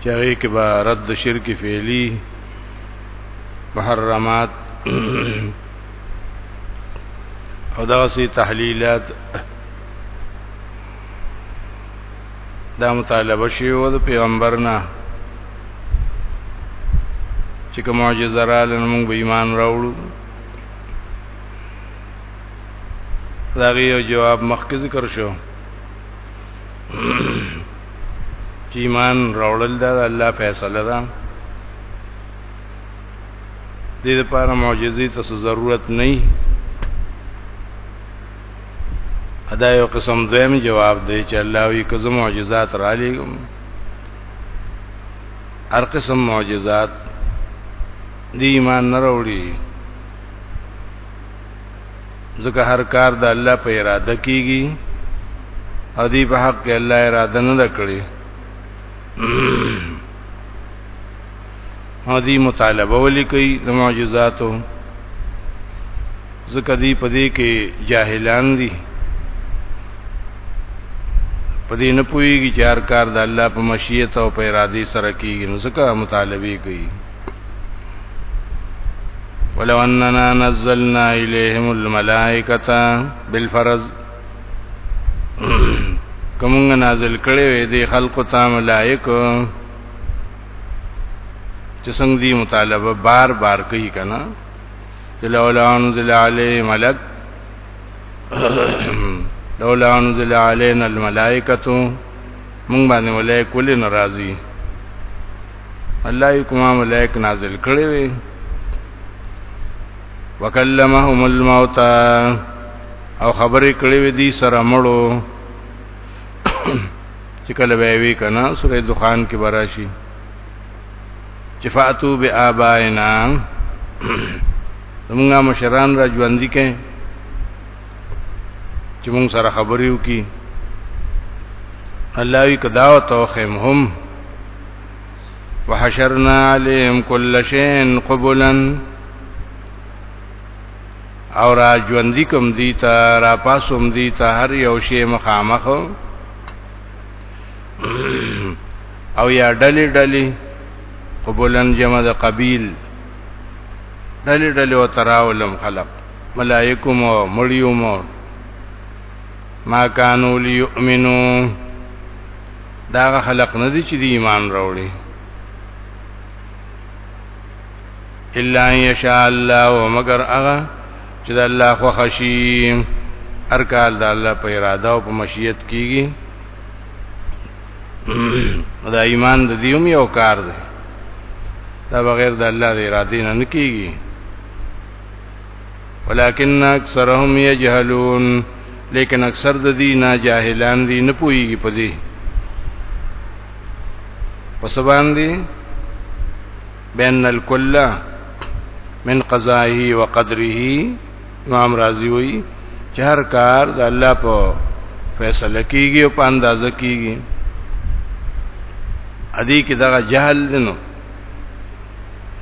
چې هغه کې به رد شرک فعلی محرمات او دا سي تحلیلات دا مطالبه شی و د پیغمبرنا چې کوم معجزه را لنمږ به ایمان راوړو دا غي جواب مخکې ذکر شو چې ایمان راوړل دا د الله فیصله ده دې لپاره معجزې ته ضرورت نه وي ادا یو قسم دویم جواب دی چې الله وی کوم معجزات را لېګم هر قسم معجزات دی ایمان نه وروړي ځکه هر کار د الله په اراده کیږي او دی په حق کې الله اراده نه کړې هدي مطالبه ولي کوي د معجزاتو ځکه دی په دې کې جاهلان دي په دې نه پويږي چې هر کار د الله په مشیت او په اراده سره کیږي نو ځکه مطالبه کوي ولو اننا نزلنا الیہم الملائکۃ بالفرض کومنګ نازل کړي وي دي خلق ته ملائک چې څنګه دي مطالبه بار بار کوي کنه چې لولا انزل علی ملک لولا انزل علینا الملائکۃ مونږ باندې ملائک ولې ناراضي الله یې کومه ملائک نازل کړي وي وکلمهم الموت او خبرې کړې وي دي سره مړو چې کله به وی کنه سورې دخان کې براشي چې فاتو به ابائنا موږ مشران را ژوند دي کې چې موږ سره خبرې وکي الله وی کدا او توخم هم وحشرنا عليهم كل شيء قبلا او را ژوندۍ کوم دی ته را پاسوم دی ته هر یو شی مخامخ او یا ډلې ډلې قبولن جمع د قبیل ډلې ډلې او تراولم خلق ملائکو مو مړیو مو ما کانو لیؤمنو دا خلق نه دي چې دی ایمان راوړي الا ان یشاء الله ومگر اغه چې د الله خو خشي هر کال د الله په اراده او په مشیت کیږي دا ایمان د دیوم یو کار دی دا بغیر د الله د ارادې نه نکېږي ولكن اکثرهم يجهلون لیکن اکثر د دې نه جاهلان دي نه پويږي په دې پس باندې بین الکل من قضائه و قدره امام رازی وی چې هر کار د الله په فیصله کیږي او په اندازه کیږي ادي کې دا جهل نه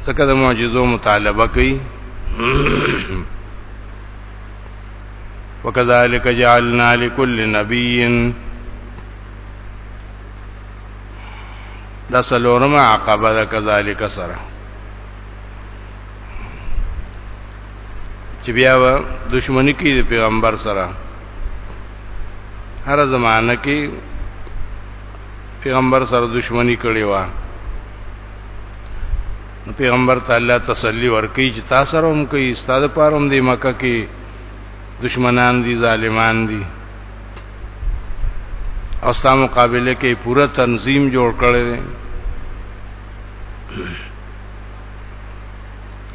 څکه د معجزو مطالبه کوي وکذالک جعلنا لكل نبي دا سلورم عقبه ده کذالک سره چې بیا و دښمنی کې د پیغمبر سره هر زمانہ کې پیغمبر سره دښمنی کړی و نو پیغمبر تعالی تسلی ورکړي چې تاسو سره هم کوي استاد پاروم دی مکه کې دشمنان دي ظالمان دي او ستا مقابله کې پورا تنظیم جوړ کړی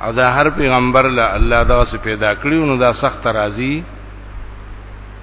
او دا هر پیغمبر له الله دا سه پیدا کړیو نو دا سخت راضی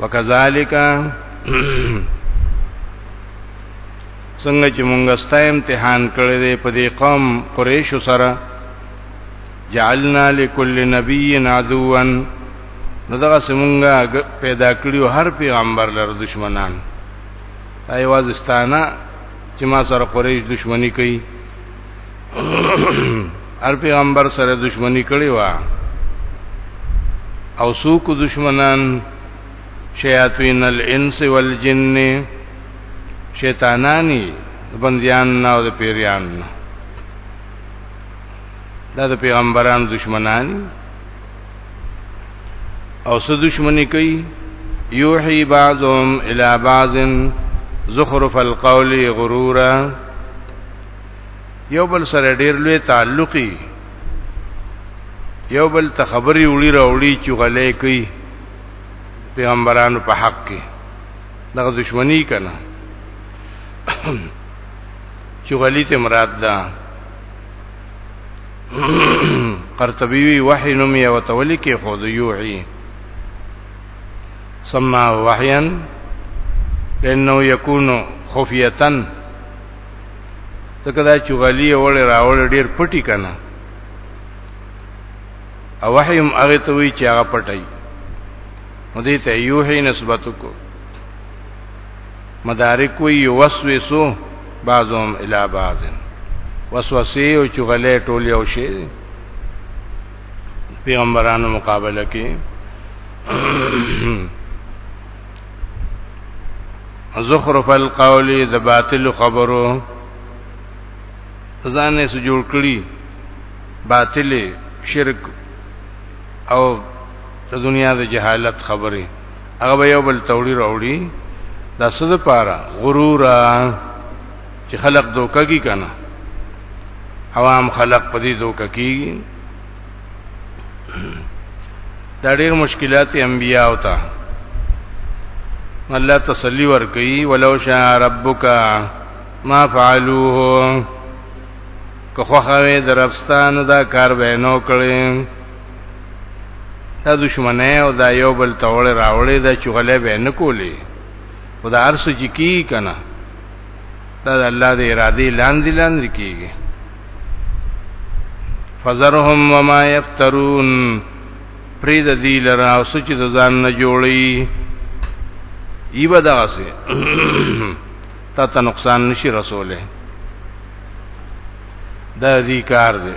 وکذالک څنګه چې مونږ ستا امتحان کړی دی په دې قوم قریش سره جعلنا لكل نبي عدوا نو دغه سمونګه پیدا کړیو هر پیغمبر لر دشمنان ایوازستانه چې ما سره قریش دشمنی کوي هر پیغمبر سره دښمنی کړی و او سوق دشمنان شیاطین الانس والجن شیطانانی بندیان نه او د پیریان نه دا د پیغمبران دشمنان او سو دشمنی کوي یوحي بعضهم الى بعض زخرف القول غرورا یو بل سره ډیر لوی تعلقي یو بل ته خبري وړي راوړي چې غلې کوي پیغمبرانو په حق کې دغه دښمنی کنا چې غلې ته مراد ده قرطبي وی وحی نوم یې وتولی کې خود یوحي سما وحیان لانه یکون خفیتن ځکه دا چغلی وړي راوړي ډیر پټی کنه او وحی هم هغه ته وی چې هغه پټای نو دې ته یوحی نسبت کو مدارک وی یوسوسو بعضهم الی بعض وسوسه او چغلې ټول یو شی پیغمبرانو مقابله کې زخرف القول د باطل خبرو ځان یې جوړ کړی باطل شرک او د دنیا د جهالت خبره هغه به یو بل توړي راوړي دا صد پاره غرور چې خلق دوکه کی کنه عوام خلق پدې دوکه کی دا ډېر مشکلات انبیاء او ته الله تسلی ور کوي ولو شاء ربک ما فعلوه که خو خوې درفستان دا کار به نو کړی دا دشمنه او دا یو بل توړ راوړې دا چغلې به نه کولی خدا ارس جکی کنا دا د الله د ارادې لاندې لاندې کیږي فزرهم وما یفترون پرې د دې لرا او سچ د ځان نه جوړي ایبه دغه سي تا ته نقصان نشي رسوله دا ذکر دی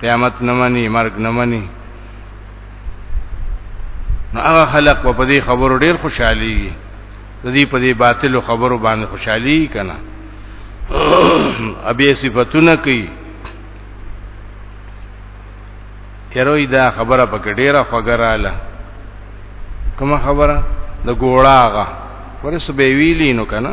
قیامت نه مني مرګ نه مني نو هغه خلق په دې خبرو ډیر خوشحالي د دې په دې باطل خبرو باندې خوشحالي کنا ابي صفاتونه کوي یروي دا خبره پکې ډیره خوګراله کومه خبره د ګوړاغه ورس به ویلی نو کنه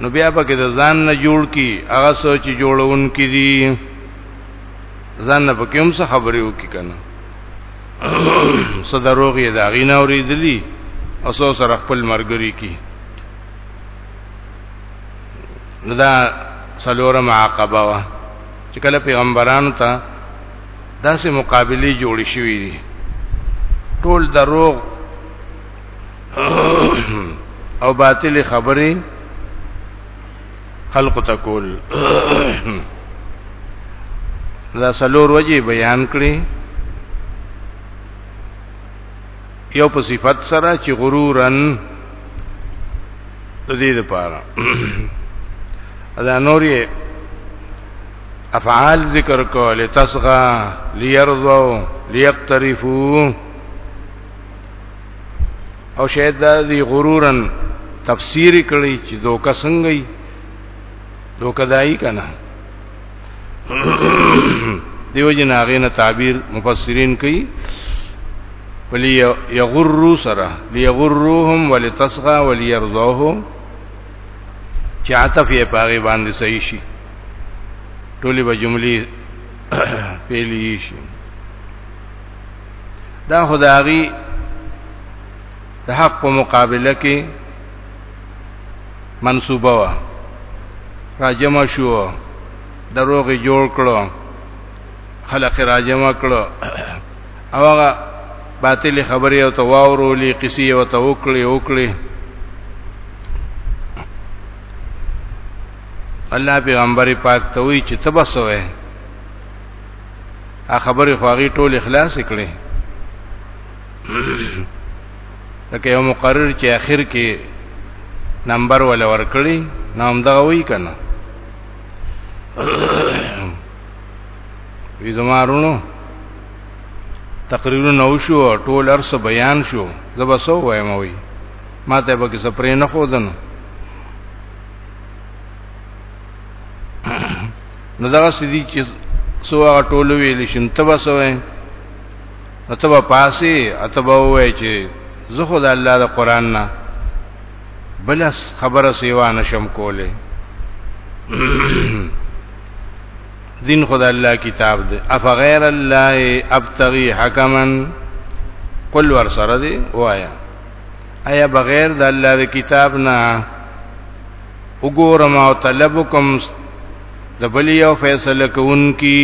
نو بیا پکې د ځان نه جوړ کی هغه سوچ جوړون کی دي ځان نه پکې هم څه خبرې وکي کنه صدروغ یې دا غینا اوریدلی او سو سره خپل مرګري کی نو دا سلورم عقبه وا چې کله پیغمبرانو ته داسې مقابله جوړې شوې دي ټول دروغ او باطل خبرې خلق تکول دا سلور وجه بیان کړي یو په صفت سره چې غرورن د دې لپاره دا نور یې افعال ذکر کو لتصغى ليرضوا ليقترفوا او شاید دا دی غرورن تفسیر کړی چې دوکه څنګه یې دوکه دای کنه دیو جن هغه نه تعبیر مفسرین کوي ولی یغرو سره لیغروهم ولتصغى وليرضوهم چې عطف یې پاغي باندې صحیح شي ټولې به جملې پیلې شي دا خدایي د حق په مقابله کې منسوبه وا راجم شو دروغ جوړ کړو خلق راجم کړو او هغه باطل خبرې او تواورولې قصې او توکلې وکړي الله پیغمبر پاک ته وی چې تبسوه ا خبرې خواږي ټول اخلاص کړي لکه یو مقرر چې اخر کې نمبر ولا ورکړي نام دا وی کنه وی زمارونو تقریرونه نو شو ټول ارس بیان شو زبا سو وایم وی ما ته به کې سپرې نه خودنه نو دا سدي چې سو هغه ټول ویل شم تبا سوې اتبا پاسي اتبا وای چې زه خو د الله د قران نه بل خبره سیوا نشم کوله دین خدای الله کتاب دی اف غیر الله ابتغي حکما قل ور سره دی وایا ایا بغیر د الله د کتاب نه وګورم او طلب کوم د بل یو فیصله کوونکی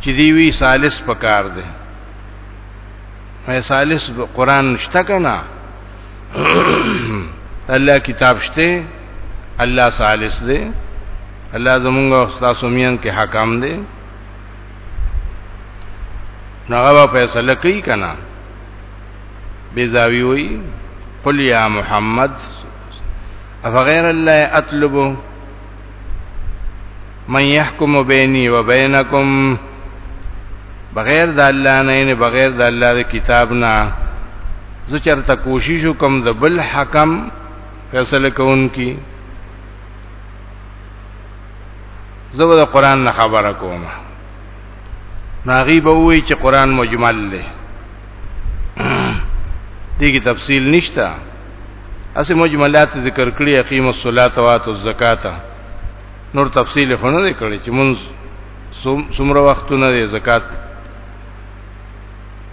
چې دی وی ثالث پکار دی مې ثالث قرآن شته کنه الله کتاب شته الله ثالث دی الله زمونږ او تاسو میان کې حکم دی نغوا فیصله کوي کنه بیزاوی وی قل یا محمد افغیر الله اطلب من يحكم بيني وبينكم بغیر د الله نه نه بغیر د الله د کتاب نه زه چرته کوشش وکم د بل حکم فیصله کوونکی زه د قران نه خبره کوم ناغي به وی چې قران مجمل دی دیگه تفصیل نشتا اسی مجملات ذکر کړی اقیم الصلاة و آتو الزکاة نور تفصیل خونه دی کړی چې مونږ سمره وختونه دی زکات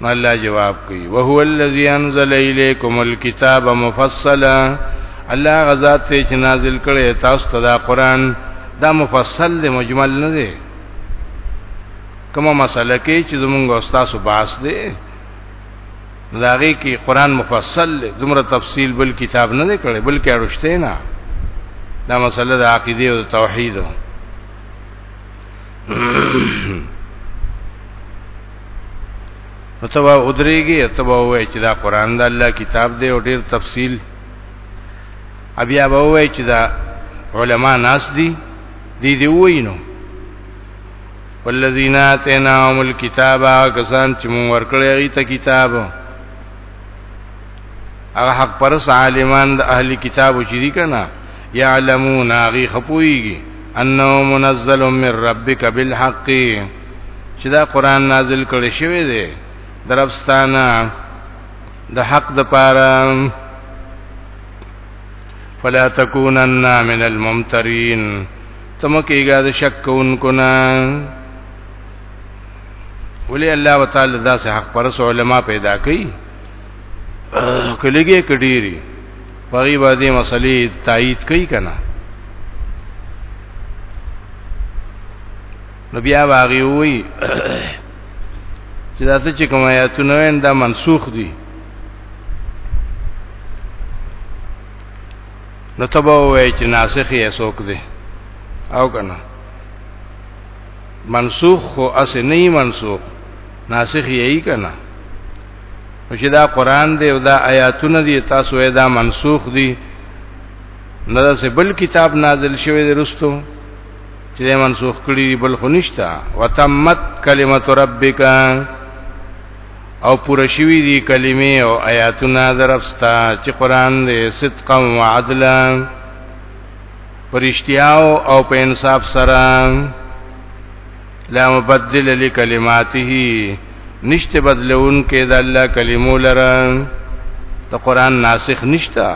نو الله جواب کوي وهو الذی انزل الیکم الكتاب مفصلا الله غزاد ته چې نازل کړي تاسو ته دا قران دا مفصل دی مجمل نه دی کومه مسله کې چې زمونږ استاد باس دی لاغي کې قران مفصل دومره تفصیل بل کتاب نه دی کړی بلکې اړشته نه دا مسله د عقیده او توحید نو تبا ودرېږي تبا وای چې دا قران د الله کتاب دی او ډیر تفصیل بیا به وای چې دا علما ناس دي دی دی وینو والذین آتیناهم الکتاب کسان چې مونږ ورکړی غي ته کتاب هغه حق پر عالمان د اهل کتابو چې دي کنه یعلمون هغه خپويږي انه منزل من ربک بالحق چې دا قران نازل کړي شوی دی درفستانه د حق د پاره فلا تکونن من الممترین تمکیګه د شک کوونکو نه ولی الله وتعالى داسې حق پرس علما پیدا کړي کلیګه کډيري پغی باندې مسلې تایید کوي کنه نو بیا واغی وی چې داسې چې کوم آیاتونه وین دا منسوخ دي نو تبا وای چې ناسخ یې څوک دی او کنه منسوخ خو اس نه منسوخ ناسخ یې کنه چې دا قران دی او دا آیاتونه دي تاسو یې دا منسوخ دي نه دا سه بل کتاب نازل شوی دی رستو چې منسوخ کړي بل خو نشتا وتمت کلمت ربک او پوره شوی دی کلمې او آیاتونه درفستا چې قران دې صدقا وعدلا پرشتیاو او په انصاف سره لا مبدل لکلماته نشته بدلون کې د الله کلمو لره ته قران ناسخ نشتا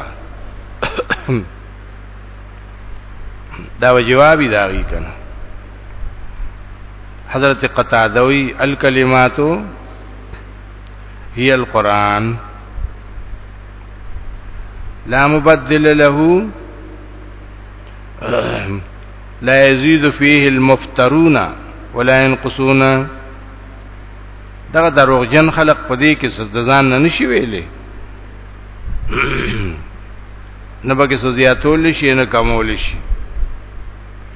دا جوابی داغی کنه حضرت قتاده وی الکلمات هي القران لا مبدل له لا يزيد فيه المفترون ولا ينقصون دغه دروغجن خلق پدې کې سزا نه نشي ویلې نه به کې سزا تول شي نه کمول شي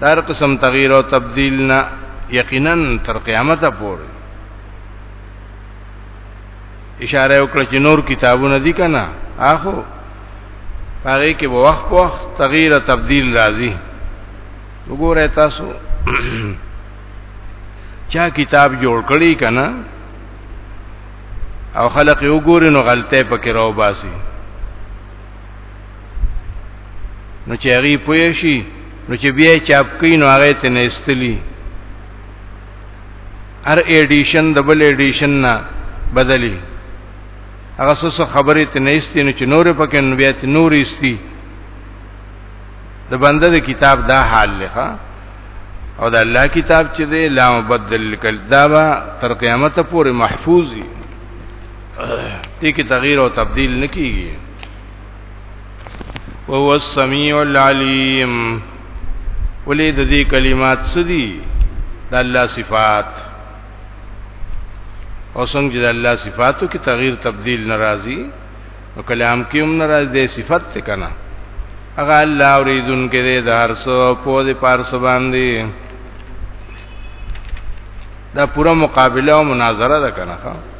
دار قسم تغییر او تبديل نه یقینا تر قیامت پورې اشاره وکړه چې نور کتابونه دي کنه اخو هغه کې به وخت وخت تغییر او تبديل راځي وګوره تاسو چا کتاب جوړ کړی کنه او خلق یو ګوري نو غلطه پکې راو باسي نو چې هغه پوي شي نو چې بیا چاپ کین نو هغه ته نه استلی هر ایډیشن د بل ایډیشن نه بدلی هغه څه خبرې ته نه استې نو چې نور پکې نو بیا ته نور استي د بنده د کتاب دا حال لخوا او د الله کتاب چې دی لا مبدل کل دا به تر قیامت پورې محفوظ وي دې کې تغییر او تبديل نکېږي وهو السميع العليم ولې د دې کلمات سدي د الله صفات او څنګه چې د الله صفاتو کې تغییر تبديل ناراضي او کلام کې هم ناراض دي صفت څه کنه هغه الله اوریدون کې دې د هر څو په دې پارس باندې دا پوره مقابله او مناظره ده کنه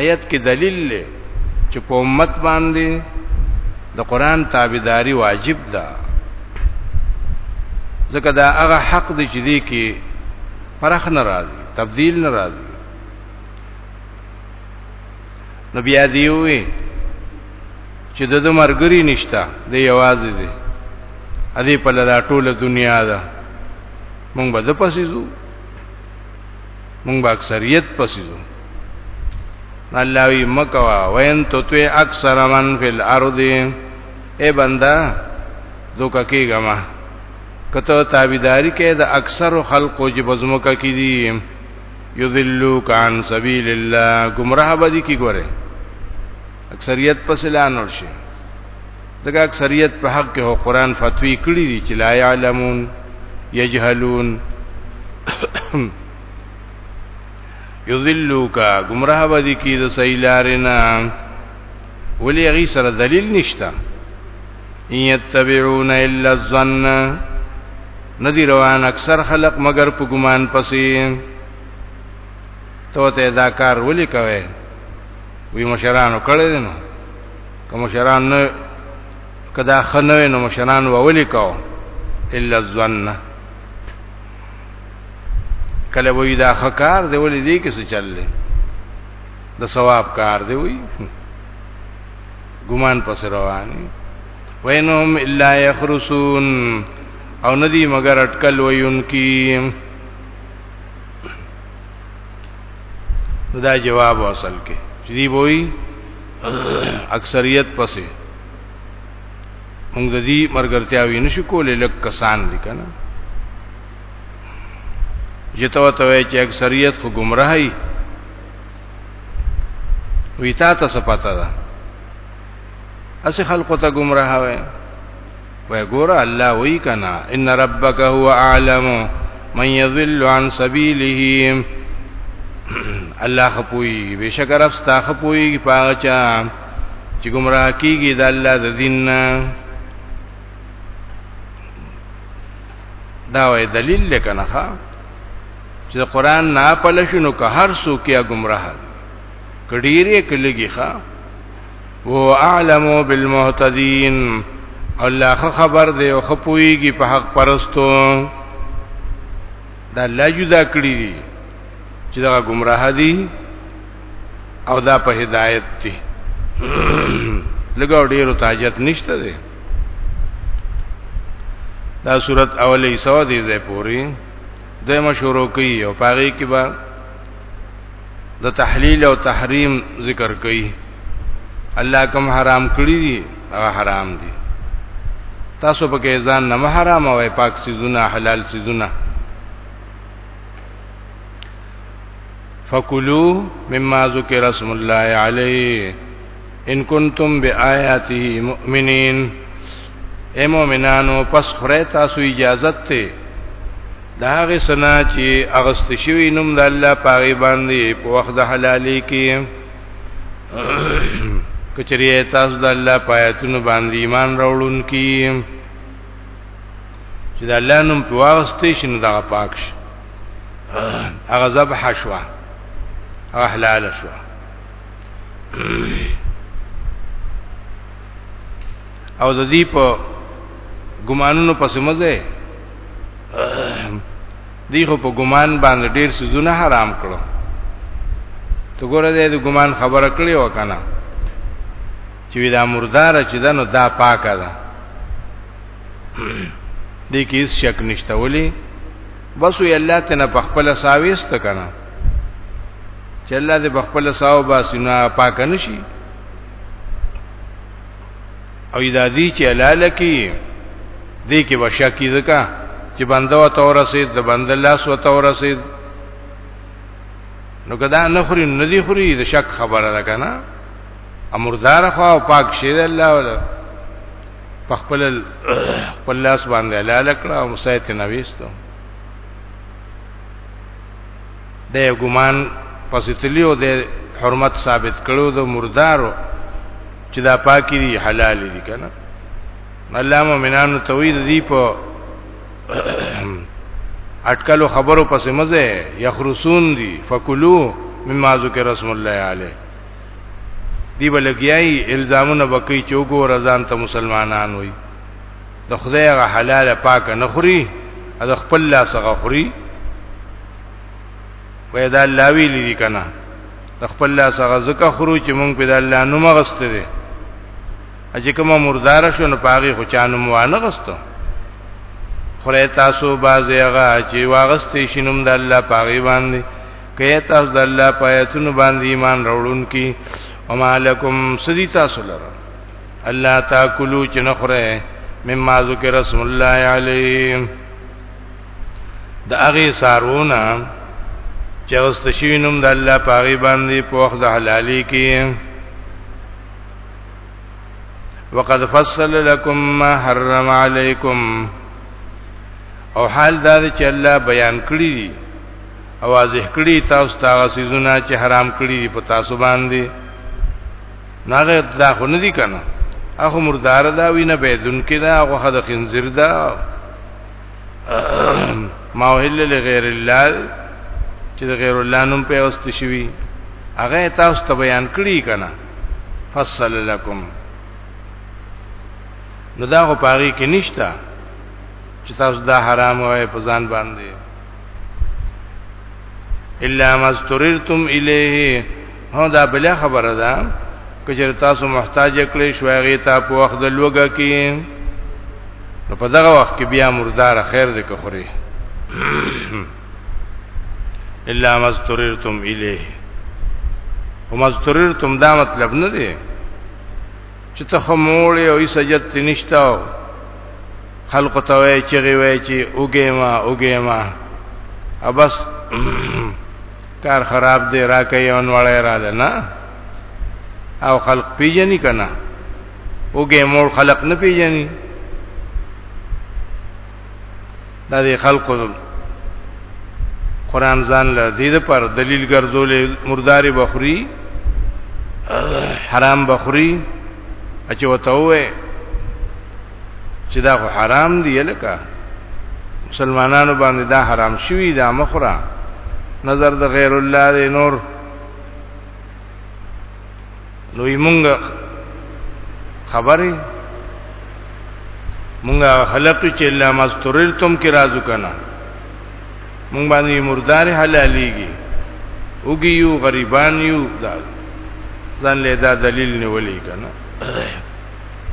آیت کې دلیل لې چې په امت باندې د قران تابعداري واجب ده ځکه دا هغه حق دی چې دی کې فرخ ناراضي تبديل ناراضي نبی ادي وي چې د مرګري نشتا د یوازې دی ا دې په لاره ټوله دنیا ده مونږ به د پسې ځو مونږ به اکثریت پسې ځو الله وی مکوا وین تو تو اکثر من فی الارض اے بندا دوکا کیګه ما کته تابعداری کې د اکثر خلقو چې بزمکه کې دي یذلوک عن سبیل الله گمراه بدی کی ګوره اکثریت پس لانور شي ځکه اکثریت په حق کې قرآن فتوی کړی دي چې لا يعلمون يجهلون یذلوک گمراه ودی کی د سیلارینا ولی غی سره دلیل نشتا ان یتبعون الا الظن ندی روان اکثر خلق مگر په ګمان پسې تو ته دا کار ولی کوي وی مشرانو کړی دي نو که مشران نه کدا خنه نو مشران وولي کو الا الظن کله وی دا خکار دی ولې دی کې څه چللې د ثواب کار دی وی ګمان پس رواني وینهم الا یخرسون او ندی مگر اٹکل ویونکی دا جواب اصل کې چې دی وای اکثریت پسې موږ د دې مرګرتیا وینې شو کولې لک کسان دي کنه جته ته وای چې اکثریت خو گمراهي وی تا ته څه پته ده اسی خلقو ته گمراه وای وای ګور الله وای کنا ان ربک هو اعلم من یضل عن سبیله الله خپوی بشک رب ستا خپوی پاچا چې گمراه کیږي د الله د دین نه دا وای دلیل لکنه ښا چې قرآن نه پلشنو که هر څوک یا گمراه کډیره کلیږي ښا او اعلمو بالمهتدين الله خبر دی او خپويږي په حق پرستو دا لا جدا کړی دي چې دا گمراه دي او دا په هدایت دي لګاو ډیرو تاجت نشته دي دا صورت اولې سو دي زه پوری دمه شروع کوي او پاره کې به د تحلیل او تحریم ذکر کوي الله کوم حرام کړی دي هغه حرام دي تاسو په کې ځان نه حرام او پاک سيزونه حلال سيزونه فکلوا مما ذکر اسم الله علیه ان کنتم بیااته مؤمنین اے مؤمنانو پس خره تاسو اجازه ته دا هغه سنا چې اغست شوی نوم د الله پاغي باندې په وخت د حلالي کې کچری تاسو د الله پایتونو باندې ایمان راوړون کی چې د الله نوم په واسطه شنو دا پاک شي هغه ذبح شو هغه حلال شو او د دې په ګمانونو پس مزه دی خو په ګمان باندې ډیر سيزونه حرام کړو ته ګوره دې د ګمان خبره کړې وکنه چې دا مردار چې دنو دا پاکه ده دې کې هیڅ شک نشته ولی بس وی الله تنه په خپل ساويست کنه چې الله دې بخپل ساو باسنه پاک نشي او اذا دي چې حلال کی دې کې وشا کی زکا چې بنده و تور سي د بنده لاس و تور سي نو کدا نخري ندي خري د شک خبره ده کنه امردار خو پاک شه ده الله ولا خپل خپل لاس باندې حلال کړه او مسایت نه وېستو د ګمان پسې تلیو د حرمت ثابت کړو د مردارو چې دا پاکي دي حلال دي کنه الله مؤمنانو توحید دی په اٹکلو خبرو پسې مزه یخرسون دي فکلو مما ذکر رسول الله علیه دی بلګیای الزامونه بکی چوغو رضان ته مسلمانان وای د خدای هغه حلاله پاکه نه خوري او د خپل لاس هغه خوري وې دا الله وی لري کنه د خپل لاس هغه زکه خورو چې مونږ په د الله نوم غسته دي اجه کومه مردار شو نه پاغي خو چانو مو نه غستو خره تاسو باز هغه چې واغستې شینوم د الله پاغي باندې کئ تاسو د الله پایتونو باندې ایمان راوړون کی وما لکم سدی تاسو لره الله تاکلو چې نخره مما ذکر رسول الله علیه د هغه سارونه چې واستشینم د الله پاغي باندې په وخت د حلالي کې وقد فصل لكم ما حرم عليكم او حال دا چې الله بیان کړی دي او واضح کړی تاسو ته هغه سيزونه چې حرام کړی دي په تاسو باندې نه ده دا خو نه دي کنه اخو مردار دا وینه بيدن کې دا هغه خد خنزیر دا ما وهل لغیر الله چې غیر الله نوم په واست شوی هغه تاسو ته بیان کړی کنه فصل لكم نو دا خو پاری کې نشتا چې تاسو دا حرام وای په ځان باندې الا مستررتم الیه هو دا بل خبره ده کچر تاسو محتاج کړی شوي غي تا په وخت د لوګه کې نو په دغه وخت کې بیا مردار خیر دې که خوري الا مستررتم الیه ومستررتم دا مطلب نه دی چې ته خموړې او سجدت نشتاو خلق ته وای چې غوي چې اوګه ما اوګه ما ابس کار خراب دی راکې یو نوړې را ده نه او خلق پیژني کنه وګه مور خلق نه پیژني دا دی خلق قرآن ځان له دې پر دلیل ګرځولې مرداري بخوري حرام بخوري اچو ته وې چې دا خو حرام دی لکه مسلمانانو باندې دا حرام شوی دا مخره نظر د غیر الله دی نور نو موږ خبرې موږ خلق چې الله مستورتم کې راځو کنه موږ باندې مردار حلاليږي وګيو غریبان یو ځان له دا دلیل نیولې کنه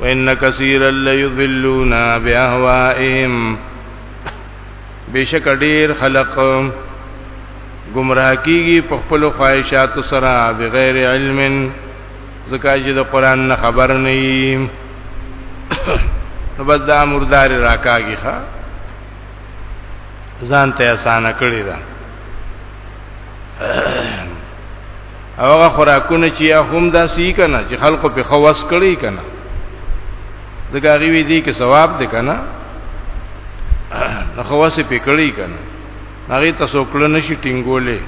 وان كثيرا ليضلون باهوائهم بشک ډیر خلق گمراه کیږي په خپل خواهشات سره بغیر علم زکه چې د قران نه خبر نه یي نو بس دا مردار راکاږي ښا ځان ته اسانه کړی دا او هغه خوراکونه چې یا هم داسي کنه چې خلکو په خواص کړی کنه دغه غوی دي کې ثواب دې کنه نو خواص په کړی کنه هغه تاسو کړل نشي ټینګولې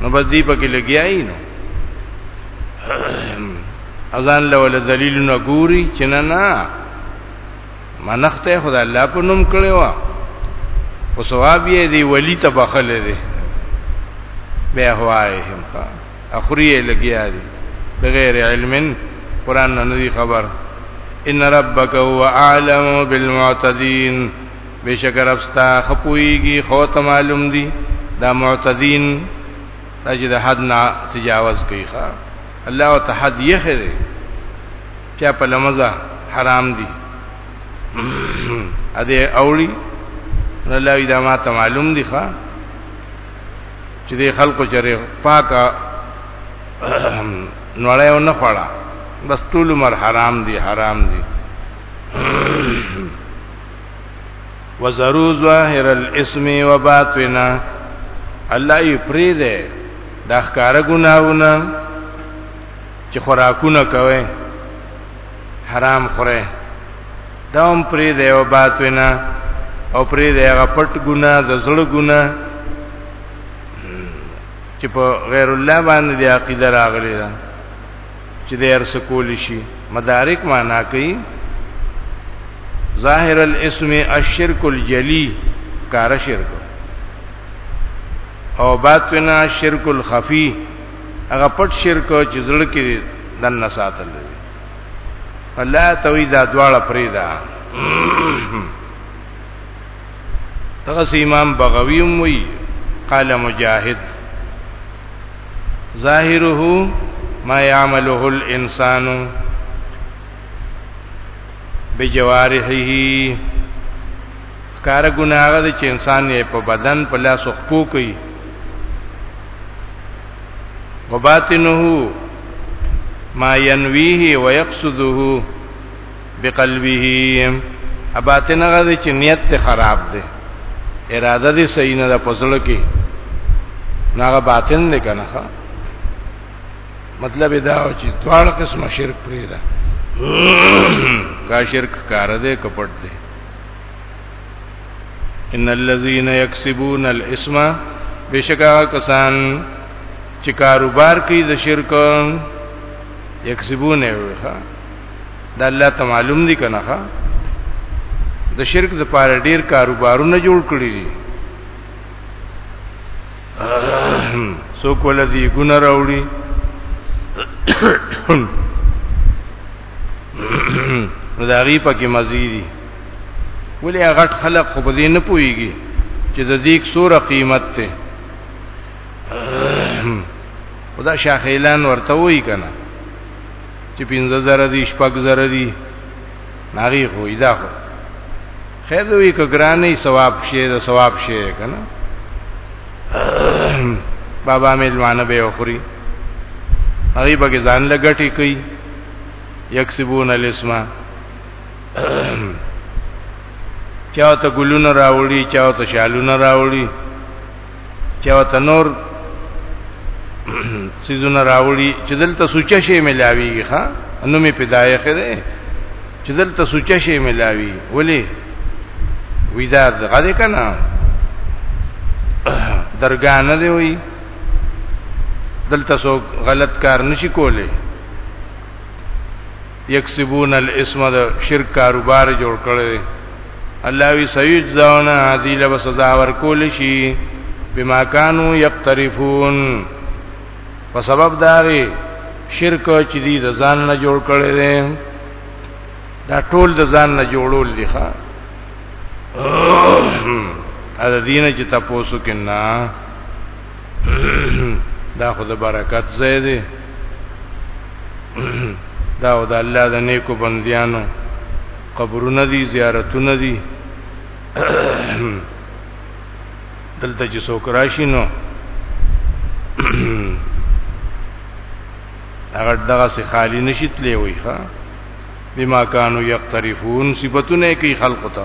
نو بس دی پکې لګیای نو اذان له ول ذلیل نه ګوري چې نه نه منخته خدای الله په نوم کړی و او ثواب یې دی ولی ته بخله دی به هواهم کا اخریه لګیا دی بغیر علم قران نه دی خبر ان ربک هو اعلم بالمعتدین بشکر ابستا خپویږي خو ته معلوم دی دا معتدین دا چې د حد نه تجاوز کوي ښا الله او تحد یې خره چا په لمزه حرام دي ا دې اوړي الله وی دا ما ته معلوم دي ښا چې دې خلکو چره پاکه نوړې نه خړه بس ټول مر حرام دي حرام دي وزرو ظاهر الاسم وباطنا الله یې پری ده د ښکارا ګناونه چې خوراکونه کوي حرام خوره دا هم پرې دی او بات وینا او پرې دی هغه پټ ګنا د زړه ګنا چې په غیر الله باندې د عقیده راغلی ده چې د ارس کول شي مدارک معنا کوي ظاهر الاسم الشرك الجلی کار شرک او باطنا شرک الخفی هغه پټ شرک چې زړه کې دن نه ساتل دي الله توي دا دواړه پریدا دغه امام بغوی هم وی قال مجاهد ظاهره ما يعمله الانسان بجوارحه ښکاره ګناه هغه ده چې انسان یې په بدن په لاس خپو کوي وباطنه ما ينويه ويقصده بقلبه اباطن هغه ده چې نیت ته خراب ده اراده دې صحیح نه ده پسړه کې ناغه باطن نه کنه مطلب دا و چې دواړه قسم شرک پرې ده کا شرک کار ده کپټ ده ان الذين يكسبون الاسم بشکا کسان چې کاروبار کوي د شرک یکسبونه وي ښا د الله ته معلوم دي کنه ښا د شرک د پاره ډیر کاروبارونه جوړ کړی دي سو کول دي ګناه راوړي نو دا غي پکې مزيدي ولې هغه خلق خو به نه پويږي چې د دې سوره قیمت ته خدا شاخیلان ورته وای کنه چې 15000 دي شپږ زره دي ناری خو ایدا خو خیر دوی که ګرانې ثواب شي د ثواب شي کنه بابا مې لوانه به وخوري هغه به ځان لګټي کوي یکسبون الاسما چاو ته ګلونه راوړي چاو ته شالونه راوړي چې وته نور سيزونه راوړي چې دلته سوچا شي ملاويږي ښا نو می پیدایخ ده چې دلته سوچا شي ملاوي ولی وېدا غلې کنه درګا نه دی وی دلته سو غلط کار نشي کوله یکسبون الاسم د شرک کاروبار جوړ کړی الله وی سیجزاون هذه له سزا ورکول شي بما كانوا يقترفون په سبب دا وی شرک چې دي د ځان نه جوړ کړي دي دا ټول د ځان نه جوړول دي ښا ا د دین چې تاسو کې نه دا خو د برکت ځای دی دا او د الله د نیکو بندیانو قبرونه دي زیارتونه دي دلته چې څوک راشي نو هغه دغه سي خالی نشیت لوي ښا بما كانوا يقترفون صفاتونه کوي خلق ته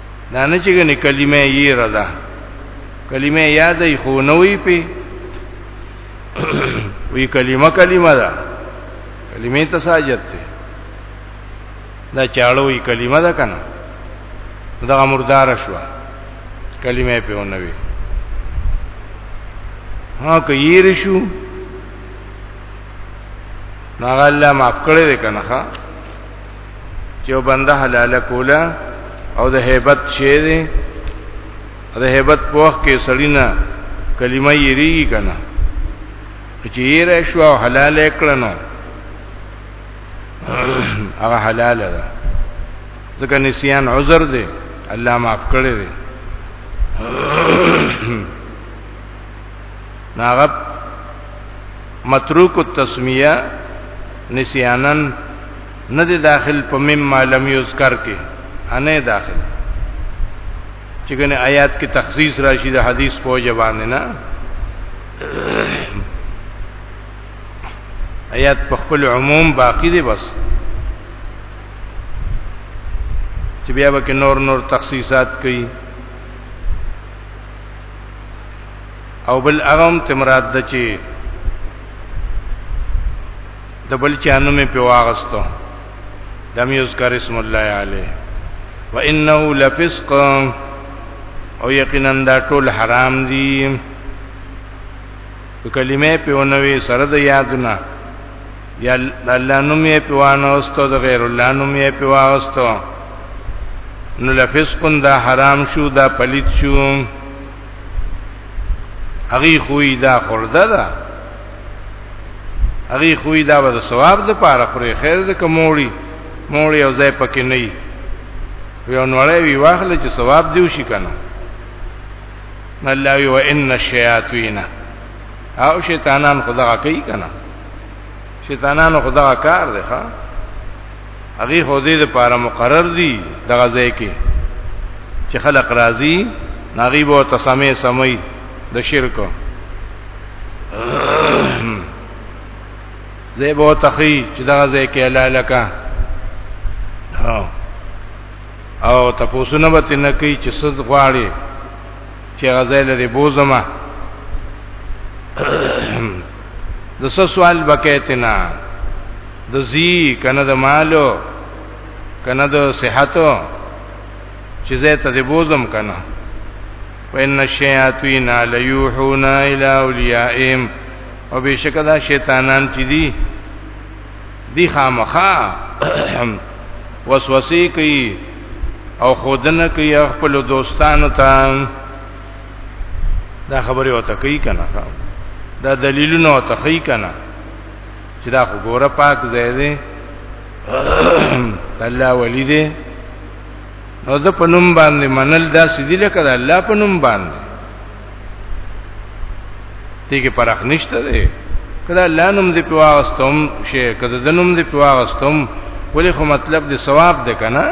دا نه چې ګنې کلمه یې ردا کلمه یادې خو نه وی پی وی کلمه کلمه ده کلمه ته ساجت ده دا چاړو وی کلمه ده کنه دا مردار شو کلمه په ونه وی ها کیر شو ناغه الله معاف کړی دی کنه چې بنده حلال کولا او د hebat شی دی د hebat په وخت کې سړینا کلمه یې ریږي کنه چې یې را شو او حلال کړنو هغه حلال ده ځکه نسیان عذر دی الله معاف کړی دی ناغب متروک التسمیه نسیانن نه دی داخل په مما لم یذکر کې انه داخل چې کنه آیات کې تخصیص راشي د حدیث په جواب نه آیات په خپل عموم باقی دی بس چې بیا به کې نور نور تخصیصات کوي او بل اغم تمراد د چې د بل چانو می په واغستو دم یذکر اسم الله علیه و انه لفسق او یقینا دا ټول حرام دي په کلمې په ونوي سره د یادونه یا الله نوم یې په وانوستو د غیر الله نوم یې په واغستو نو لفسق دا حرام شو دا پلیت شو هغه خوې دا خورده ده هغه خوې دا به ثواب د پاره خوري خیر د کوموړي موړي او ځای پکې نه وي یو نوړې وی واخلې چې ثواب دیو شي کنه الله وی وان الشیاطین او شیطانان خدا کوي کنه شیطانانو خدا کار دی ښا هغه حوزه د پاره مقرر دي دغه ځای کې چې خلق راضي ناغي بو تسمه سمي د شرک زه به تخی چې دغه ځای کې الله لکه او تاسو نه به تنه کوي چې صد غواړي چې غزل دې بوزما د څه سوال بکیتنا د زی کنه د مالو کنه د صحتو چې زه ته د بوزم کنه وان الشیاطین لیوحون الی اولیاءهم او بشک دا شیطانان چې دي دی خامخا وسوسې کوي او خودنه کوي خپل دوستانو ته دا خبره وته کوي کنه دا دلیلونه وته کوي کنه چې دا خو ګوره پاک ځای دی الله ولی دی نو د پنوم باندې منل دا سیدی لکه د الله پنوم باندې تیګه پرخ نشته دی کله الله نوم دې په واغستم شي کله د نوم دې په واغستم ولې خو مطلب دې ثواب ده کنه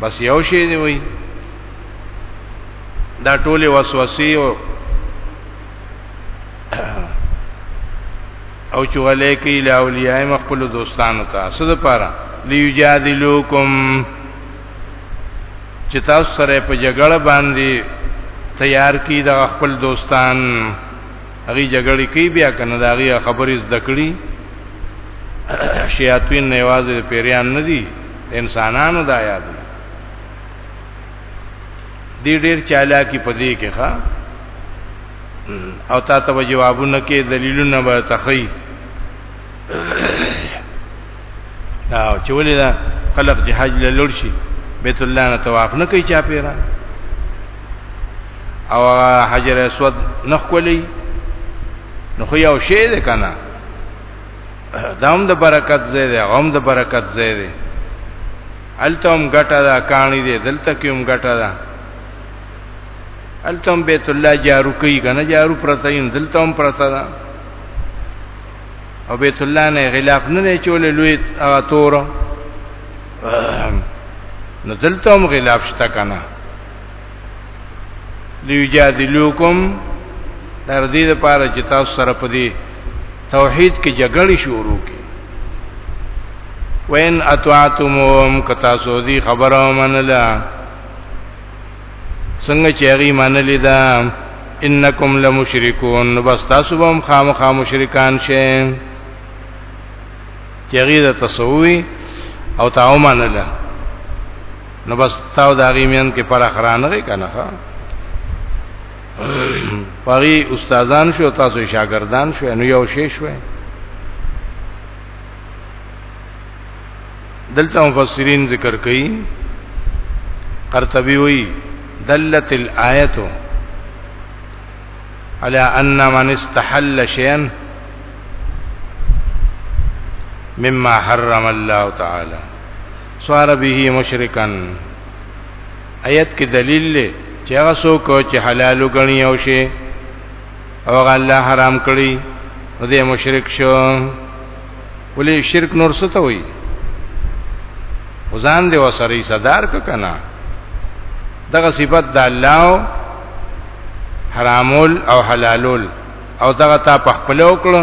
بس یو شی دی وای دا ټوله وسوسه او او چغلې کې له اولیاء مخبل دوستانو ته صد پاره لیجادلوکم چې تاسو سره په جګړه باندې تیار کی د خپل دوستان هغه جګړې کوي بیا کنه دا هغه خبرې زده کړي شیاطین نیواز پیریان ندي انسانانو دا یاد دی ډیر چالاکی پدې کې ښا او تا ته جوابونه کې دلیلونه به تخی او چولې دا خلق چې حج لور شي بیت الله نه طواف نه کوي چا پیرا او حجر اسود نه خولي نو خو یو شی ده کنه دام د برکت زیاده هم د برکت زیاده الته هم ګټه ده کانی دی دلته کې هم ګټه ده الته هم بیت الله جارو کوي کنه جارو پرته یې دلته هم پرته ده او بیت الله نه غلاف نه دی چولې لوی هغه تور نو دلته هم غلاف شته کنه لیجادلوکم در دې لپاره چې تاسو سره په دې توحید کې جګړه شروع کړي وین اتعتمهم کتا سودی خبره منلا څنګه چې هغه منلې ده انکم لمشرکون بس تاسو هم خامخا مشرکان شئ چې هغه د تسوی او تعاون منله نو بس تاو دا غي مین کې پر اخرانه غي کنه ها پغی استادان شو تاسو شاګردان شو نو یو شی شو دلته مفسرین ذکر کوي قرطبي وی دلت الایت على ان من استحل شيئا مما حرم الله تعالی سوار به مشرکان آیت کې دلیل لې چې هغه څوک چې حلال غني او شي او هغه الله حرام کړی نو دې مشرک شو ولې شرک نور څه ته وایي وزان دې وسري صدر ک کنا دغه صفت د الله حرامول او حلالول او دغه تا په خپل وکړو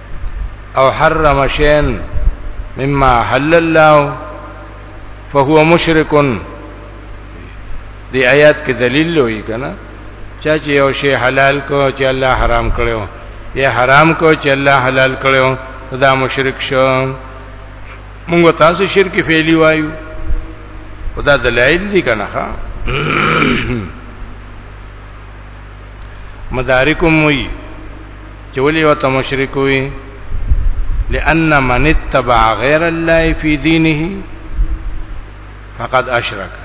او حرم شيئا مما حل الله فهو مشرک دی آیات کې دلیل وی کنه چا چې یو شی حلال کو چې الله حرام کړو یا حرام کو چې الله حلال کړو دا مشرک شو موږ تاسو شرک فعلی وایو خدا دلایل دي کنه ها مدارکم وی چې ولي وته مشرک وي لأن من اتبع غير الله في دينه فقد اشرك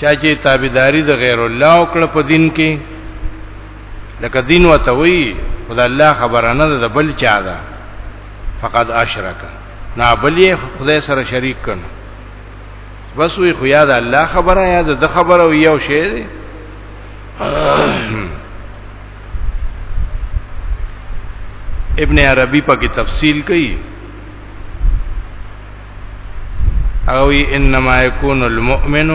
چا چې تابعداري د غیر الله او کړ په دین کې لکه دین وته وی خدای الله خبره نه ده بل چا ده فقد اشرک نه بل یې خدای سره شریک کړي بس وی خو یاد الله خبره یاد د خبره یو شی دی ابن عربی په کې تفصیل کوي او انما يكون المؤمن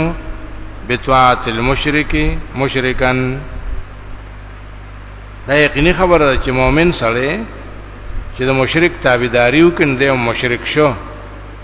بتوعات المشرك مشرکا دا یقیني خبره ده چې مؤمن سره چې د مشرک تابعداري وکړي دی مشرک شو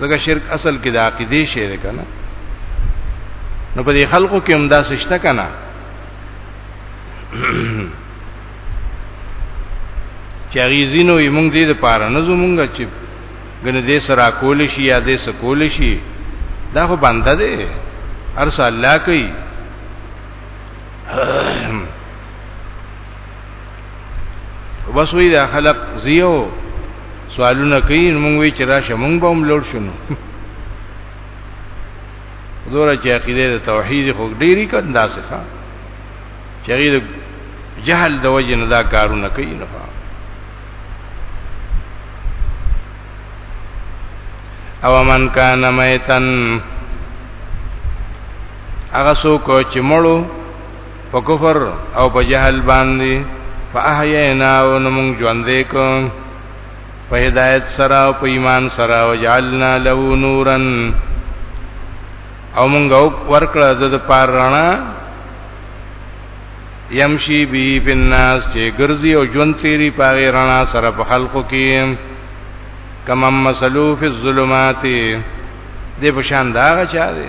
دغه شرک اصل کې د عقیده شی دی کنه نو په دې خلقو کې هم دا سشته کنه چې غیزینو یې مونږ دې د پاره نه زمونږ چې ګنې دې سره کول شي یا دې سره کول شي دا خو بنده دی ارسه الله کوي وسوی دا خلق زیو سوالونه کوي موږ وی چې راشه موږ به هم لوړ شنو دوره چې عقیده د توحید خو ډیری کنده څه ښه چې د جهل د وجه نه دا کارونه کوي نه او من کان میتن هغه څوک چې مړو په کفر او په جهل باندې فاحینا ونمون ژوندې کو په هدایت سره او په ایمان سره وجعلنا له نورن او مونږ ورکړه د پار رڼا یمشي بی فی الناس چې ګرځي او ژوند تیری پاغه رڼا سره په خلقو کې کمم مسلو فی الظلمات دې په شان دا غچا دی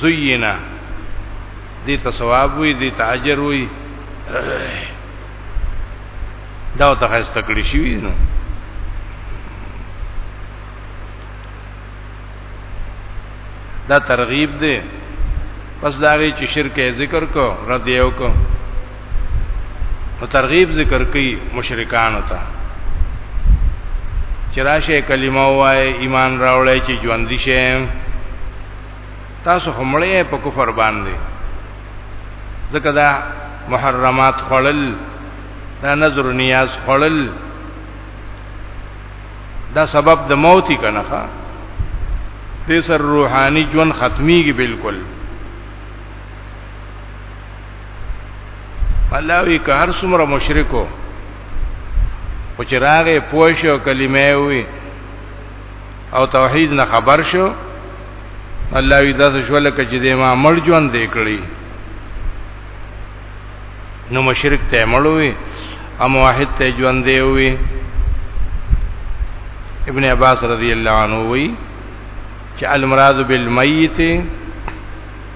زینا دې ته ثواب وي دې ته اجر وي دا ته خسته کړی شي نو دا ترغیب دی پس دا وی چې شرک ذکر کو رد یو کو په ترغیب ذکر کوي مشرکان ته چراشه کلمه وای ایمان راوړی چې ژوند دي شه تاسو همړې په کفر باندې ځکه دا محرمات خړل دا نظر نیاز خړل دا سبب د موتی کنه ښا دې سر روحاني ژوند ختميږي بالکل الله وی که هر څومره مشرکو او چې راغې پوه شو کلمه وی او توحید نه خبر شو الله وی داسې شو لکه چې د ما مړ ژوند دی کړی نو مشرک ته مړوي او موحد ته ژوند دی وی ابن عباس رضی الله عنه وی چې المراد بالمیت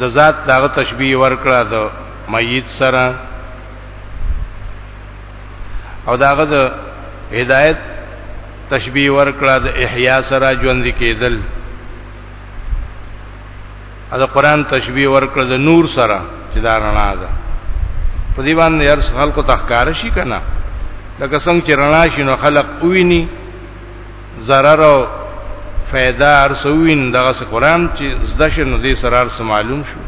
د ذات داغه تشبیه ورکړه د میت سره او داغه د هدایت تشبیه ورکړه د احیا سره ژوند کېدل دا قران تشبیه ورکړه د نور سره چې دا رڼا ده په دې باندې هر خلکو تخکار شي کنه لکه څنګه چې رڼا شي نو خلق وویني ضرر او فائدہ ارسوین دغه سه قران چې زده شنو دې سرار سه معلوم شو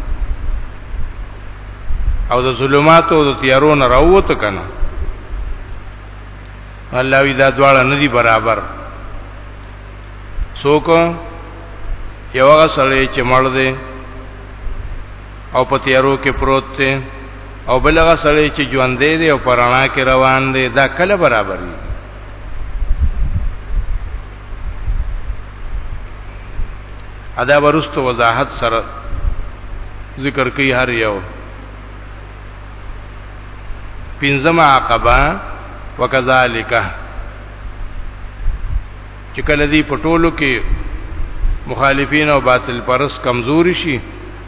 او د ظلمات او د تیارو نه راووت کنه الله وی دا دواړه نه دي برابر څوک یو هغه سړی چې مړ دی او په تیارو کې پروت دی او بل هغه سړی چې ژوند دی او پرانا کې روان دی دا کله برابر دي ادا ورستو وضاحت سره ذکر کوي هر یو پنځمه عقبه وکذالک چې کله دې پټولو کې مخالفین او باطل پرس کمزوري شي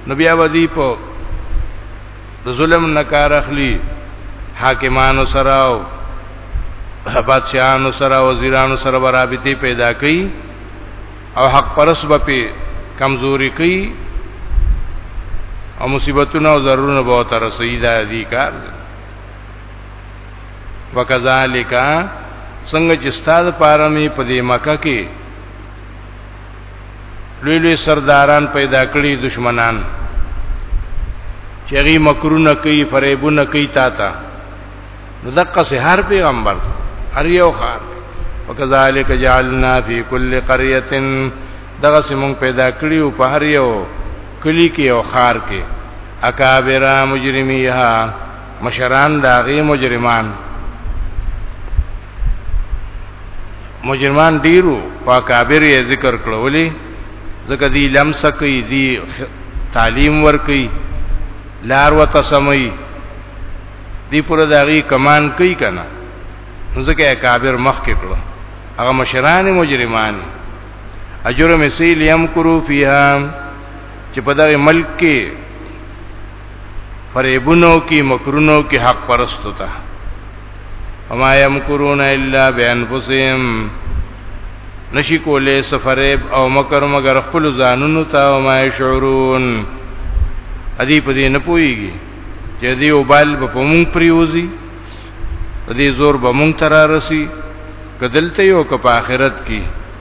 نو بیا ودی په د ظلم نه کار اخلي حاکمانو سره او بادشاہانو سره وزیرانو سره برابرتي پیدا کوي او حق پرس به په کمزوري کوي او مصیبتونه او ضررونه به تر سیدا دي کار وکذالک څنګه چې ستاد پارمي په دې مکه کې لوی لوی سرداران پیدا کړي دشمنان چغي مکرونه کوي فریبونه کوي تا تا نو دقه سه هر پیغمبر هر یو خار وکذالک جعلنا فی کل قريه دغه سیمون پیدا کړي او په هر یو کلی کې او خار کې اکابر مجرمیها مشران دا غي مجرمان مجرمان ډیرو پاکابر یې ذکر کړولې ځکه دی لمس کوي دی تعلیم ور کوي لار وته سمي دی پر داغي کمان کوي کنه ځکه اکابر مخ کې کړو هغه مشران مجرمان اجر مسیل یم کرو فیها چې په دغه ملک کې فریبونو کې مکرونو کې حق پرستو ته وما يمكرون الا بانفسهم نشي کولې سفریب او مکر مگر خپل ځانونو ته او ما شعورون ادي په دې نه پويږي چې دې وبال په پمون پریوزي دې زور به مونږ تر راسي کدلته یو که په آخرت کې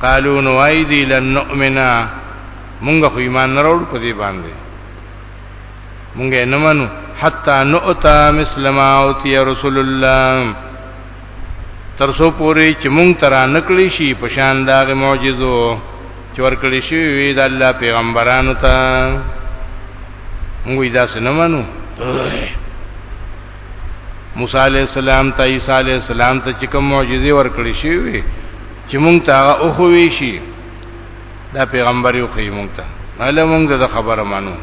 قالو نو وای دی لن نؤمنا مونږ خو ایمان نه راوړ په دې باندې مونږ یې نه منو حتا نؤتا مسلم او تی رسول الله تر سو پوری چې مونږ ترا نکلی شي په شان داغه معجزو چې ورکلی شي وی د الله پیغمبرانو ته مونږ یې داس نه منو موسی علی السلام ته عیسی علی السلام ته چې کوم معجزې ورکړې شي وي چې مونږ ته هغه او خو وی شي دا پیغمبر یو خې مونږ ته اله مونږ د خبره مانو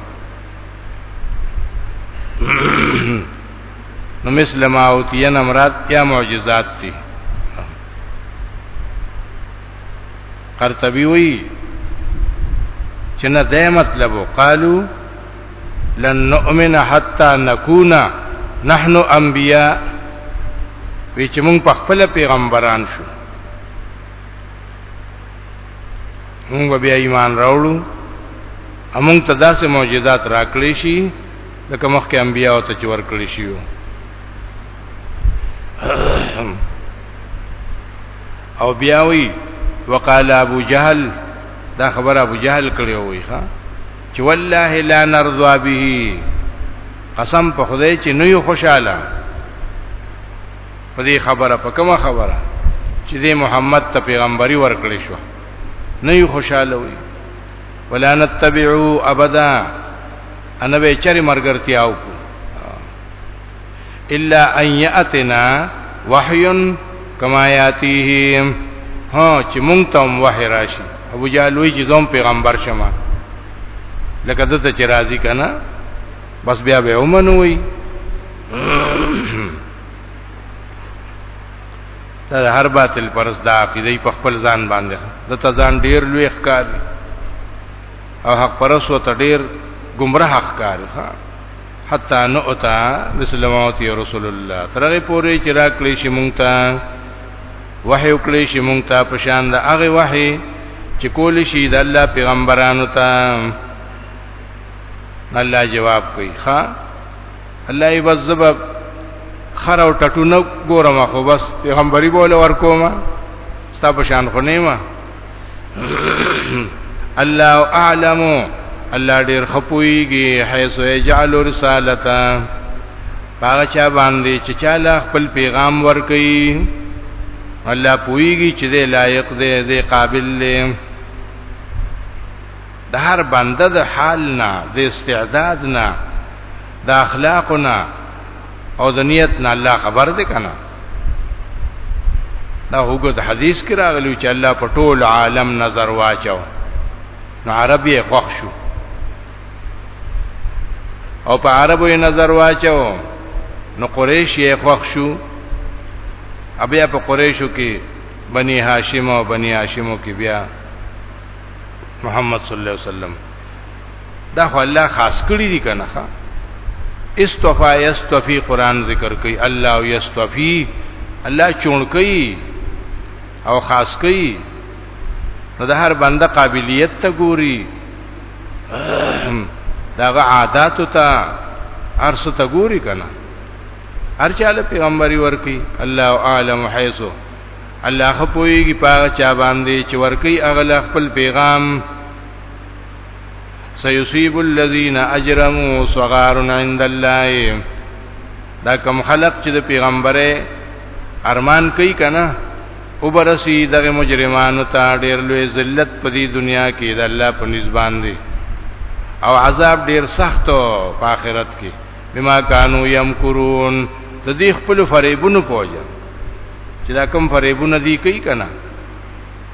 نو مثل ما او تین امرات یا معجزات دي قرطبي وی چې نه ده مطلب قالو لن نؤمن حتا نكون نحن انبیاء وی چې موږ په خپل پیغمبران شو موږ بیا ایمان راوړو موږ ته داسې معجزات راکړې شي لکه مخکې انبیا او ته چې ورکړې شي او بیا وی وقال ابو جهل دا خبر ابو جهل کړی وی ښا چې والله لا نرضا به قسم په خدای چې نه یو خوشاله په دې خبره په کومه خبره چې دې محمد ته پیغمبري ورکړې شو نه یو خوشاله وي ولا نتبعو ابدا انا به چری مرګرتیاو کو الا ان یاتنا وحی کما یاتیهم ها چې مونږ ته هم وحی راشي ابو جهل وی چې زوم پیغمبر شمه لکه دته چې راضی کنا بس بیا به ومنوي دا هر باطل پرس دا عقیده په خپل ځان باندې د ته ځان ډیر لوی ښکار او حق پرس وته ډیر گمراه ښکار ښا حتا نؤتا مثل موت رسول الله ترغه پوری چې را کړی شي مونږ ته وحی وکړي شي مونږ ته په شان د هغه وحی چې کول شي د الله پیغمبرانو ته الله جواب کوي ها الله یې بس سبب خر او ټټو نه ګورم خو بس پیغمبري بوله ورکوما ستا په شان خو نه ما الله اعلم الله ډیر خپويږي حيث يجعل رسالته هغه چا باندې چې چاله خپل پیغام ورکي الله پويږي چې دې لایق دې دې قابل دې د هر بنده د حال نه د استعداد نه د اخلاقنا او د نیت نه الله خبر دی کنه دا هوګد حدیث کې راغلی چې الله په ټول عالم نظر واچو نو عرب یې خوښ شو او په عربو یې نظر واچو نو قریش یې خوښ شو بیا په قریشو کې بنی هاشم او بنی هاشمو کې بیا محمد صلی الله علیه وسلم دا خو الله خاص کړی دی کنه ښا استوفا یستوفی قران ذکر کوي الله او یستوفی الله چون کوي او خاص کوي نو د هر بنده قابلیت ته ګوري داغه عادت ته ارس ته ګوري کنه هر چاله پیغمبري ورکی الله عالم حيث الله خپويږي پاغه چا باندې چې ورکی اغل خپل پیغام سيصيب الذين اجرموا صغار عند الله دا کم خلق چې د پیغمبره ارمان کوي کنه او برسي دغه مجرمانو ته ډېر لوی ذلت په دې دنیا کې د الله په نسبان دي او عذاب ډېر سخت په آخرت کې بما كانوا يمكرون د دې خپل فریبونو پوجا چې دا کم فریبونه دي کوي کنه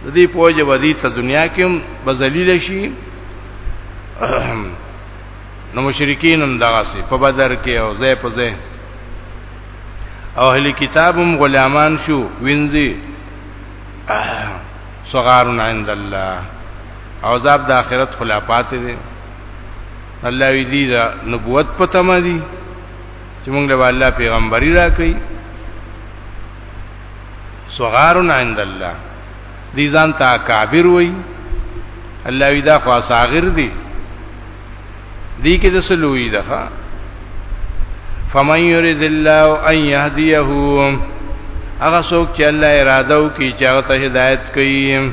د دې پوجا ودی ته دنیا کې هم بذلیل شي نو مشرکین هم دغه سي په بدر کې او زې په زې او اهل کتابم غلامان شو وینځي صغار عند الله او عذاب د آخرت خلافات دي الله وی دي دا نبوت پته ما دي چې موږ له الله پیغمبري راکړي صغار عند الله دي ځان ته کابر وای الله وی دا خو صاغر دي دي کې د سلوې ده فمن يريد الله ان يهديه هغه څوک چې الله اراده وکي چې هغه ته هدایت کوي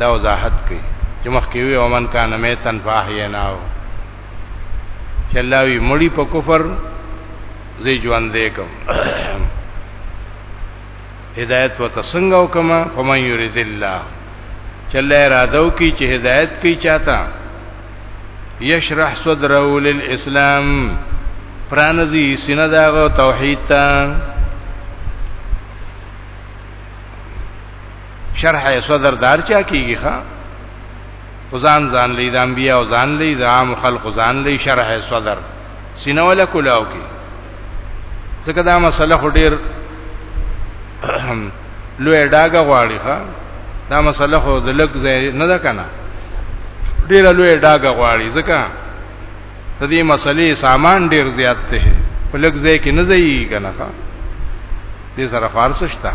دا وضاحت کوي چې مخکې وي ومن کان میتن فاحینا چې الله وی مړی په کفر زی ژوند دې کوم هدایت وته څنګه وکما فمن یرید الله چې الله اراده وکي چې هدایت کوي چاته یشرح صدره للاسلام پرانځي سینه داغه توحید ته شرح صدر دار چا کیږي ښا خو ځان ځان لې د انبیاء ځان لې د عام خلق ځان لې شرح صدر سینه ولا کولاو کې ځکه دا مسله خو ډیر لوی ډاګه غواړي ښا دا مسله خو د لګ ځای نه ده کنه ډیر لوی ډاګه غواړي ځکه د دې مسلې سامان ډیر زیات دی په لګ ځای کې نه ځای کنه ښا دې سره فارسشتہ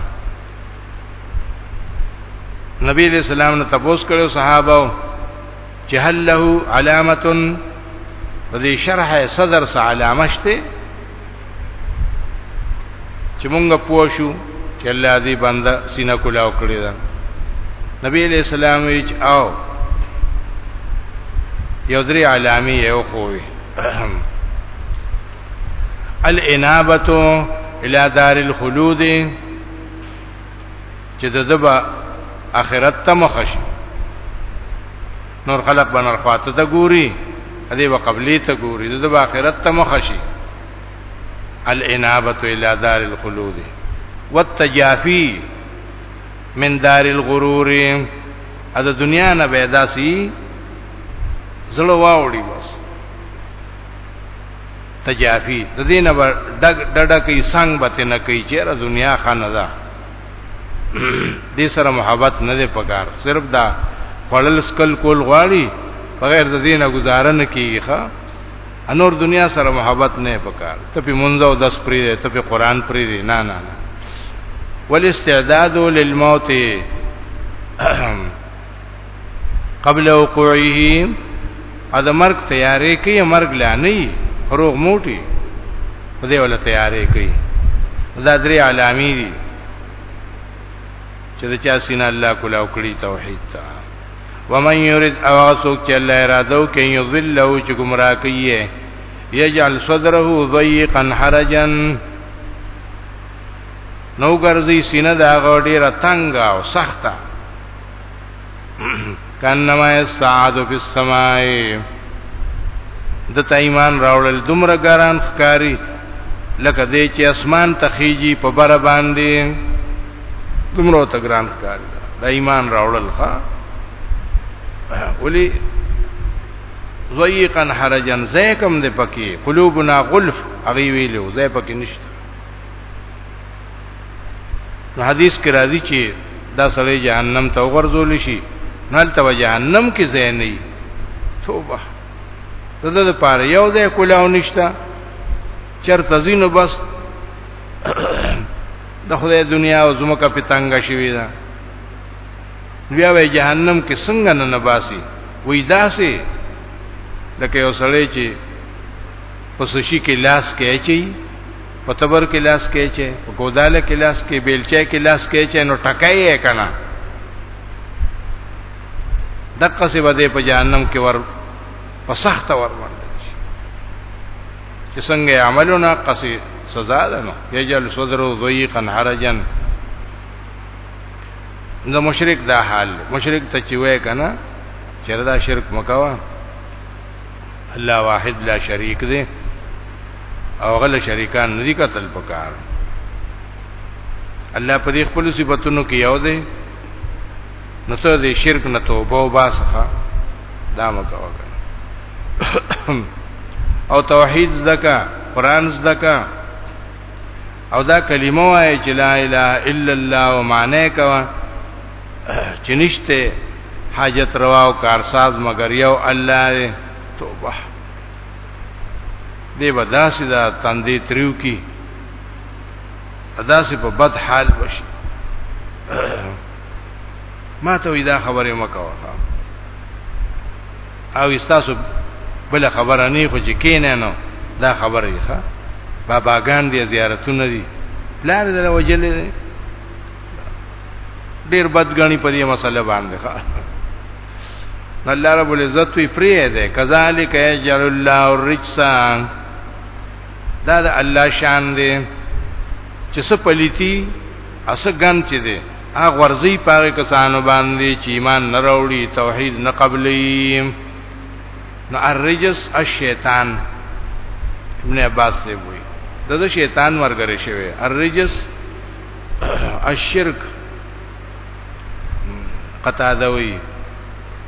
نبی علیہ السلام نه تپوس کړو صحابه چې هل له علامه دې شرح صدر سره علامه شته چې مونږ پوه شو چې الله دې بنده سینه کولاو کړی دا نبی علیہ السلام وی چې او یو درې علامې یو خوې الانابه الى دار الخلود چې د دبا اخرت ته مخش نور خلق بنر خواته ته ګوري دې به قبلي ته ګوري د دبا اخرت ته مخشي الانابه الى دار الخلود والتجافي من دار الغرور ا د دنیا نه به داسي زړه واوړي بس تجافی د دینه به ډګ ډډه کوي سنگ به نه کوي چیرې دنیا خانه ده دې سره محبت نه دی پکار صرف دا خړل سکل کول غواړي بغیر د دینه گزاره نه کیږي ښا انور دنیا سره محبت نه پکار ته په مونږ او داس پری دی ته په قران پری دی نه نه نه والاستعداد للموت قبل وقوعه ا د مرګ تیارې کوي مرګ لا نه وي روغ موټي خدای ولا تیارې کوي دا درې علامې دي چې د چا سینه الله کولا وکړي توحید ته ومن یرید او اسوک چې الله اراده وکړي یذله چې گمراه کوي یجعل صدره ضيقا حرجا نو ګرځي سینه دا غوډي رتنګ او سخته کانما یستعاد فی السماء د ته ایمان راوړل دومره ګران ښکاری لکه دې چې اسمان ته خيږي په بر باندې دومره ته ګران ښکاری دا ایمان راوړل ښا ولی ضيقا حرجا زيکم دې پکې قلوبنا غلف اغي ویلو زې پکې نشته نو حدیث کې راځي چې دا سړی جهنم ته ورغورځول شي نل ته جهنم کې ځای نه وي توبه دغه لپاره یو ځای کولاو نشتا چرته زینو بس د خدای دنیا او زمکه په تنګه شوی ده بیا وای جهنم کې څنګه نه نباسي وای داسې لکه یو سړی چې پس شي کې لاس کې اچي په تبر کې لاس کې چې په ګوداله کې لاس کې بیلچه کې لاس کې چې نو ټکای یې کنه دغه څه بده په جهنم کې ور په سخت ور باندې چې څنګه عملونه قصي سزا ده نو یجل صدر ضيقا حرجا نو مشرک دا حال مشرک ته چې وای کنه چردا شرک مکوا الله واحد لا شریک دی او غل شریکان ندی قتل پکار الله په دې خپل صفاتونو کې یو دی نو ته دې شرک نه توبه او باسخه دا مکه وکړه او توحید زکا قران زکا او دا کلمه وای چې لا اله الا الله او معنی کوا چې نشته حاجت روا او کارساز مگر یو الله دی توبه دی بداسي دا تندې تریو کی اداسي په بد حال وشي ما ته وی دا خبره مکوه او استاسو بل خبره نه خو چې کینې نو دا خبره یې ښه باباګان دي زیارتونه دي پلار دې وجلې ډیر بدګنی په دې مسله باندې ښه الله رب العزت وی پری ده کذالک یجعل الله الرجس دا د الله شان دی چې څه پلیتی اسه ګن چې دی هغه ورزی پاره کسانو باندې چې ایمان نه راوړي توحید نه قبلې نو الرجس الشیطان ابن عباس سے وی دغه شیطان ورګره شوی الرجس الشرک قطاده وی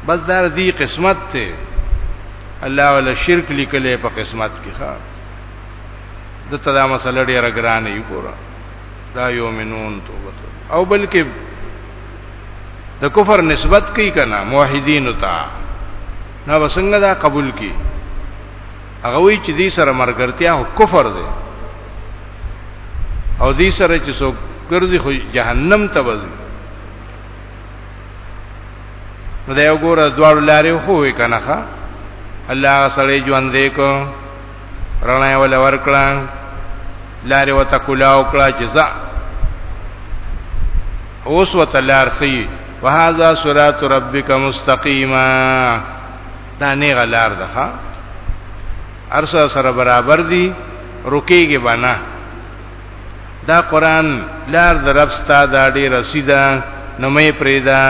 بس دار دی قسمت ته الله ولا شرک لیکلې په قسمت کې ښا د تدا مسله ډیره ګرانه یو ګورا دا یومنون توبه او بلکې د کفر نسبت کوي کنه موحدین ته نو وسنګ دا قبول کی هغه وی چې دې سره مرګرتیا او کفر دی او دې سره چې څوک ګرځي خو جهنم ته وځي نو دا یو ګوره دواړو لارې خو وې کنه ښا الله سره ژوند دې کو رڼا ول ورکړه لارې وته کلا او کلا چې ځا اوس وته لار خي وهذا صراط ربك مستقيما دا نه غلار ده ها ارسه سره برابر دي رکیږي بنا دا قران لار د رب ستا دا ډی رسیدا نو مې پریدا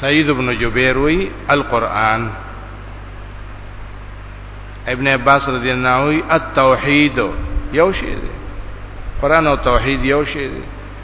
سید ابن جبیر وی القرآن ابن عباس رضی الله عنه التوحید یو شی دی قران او توحید یو شی دی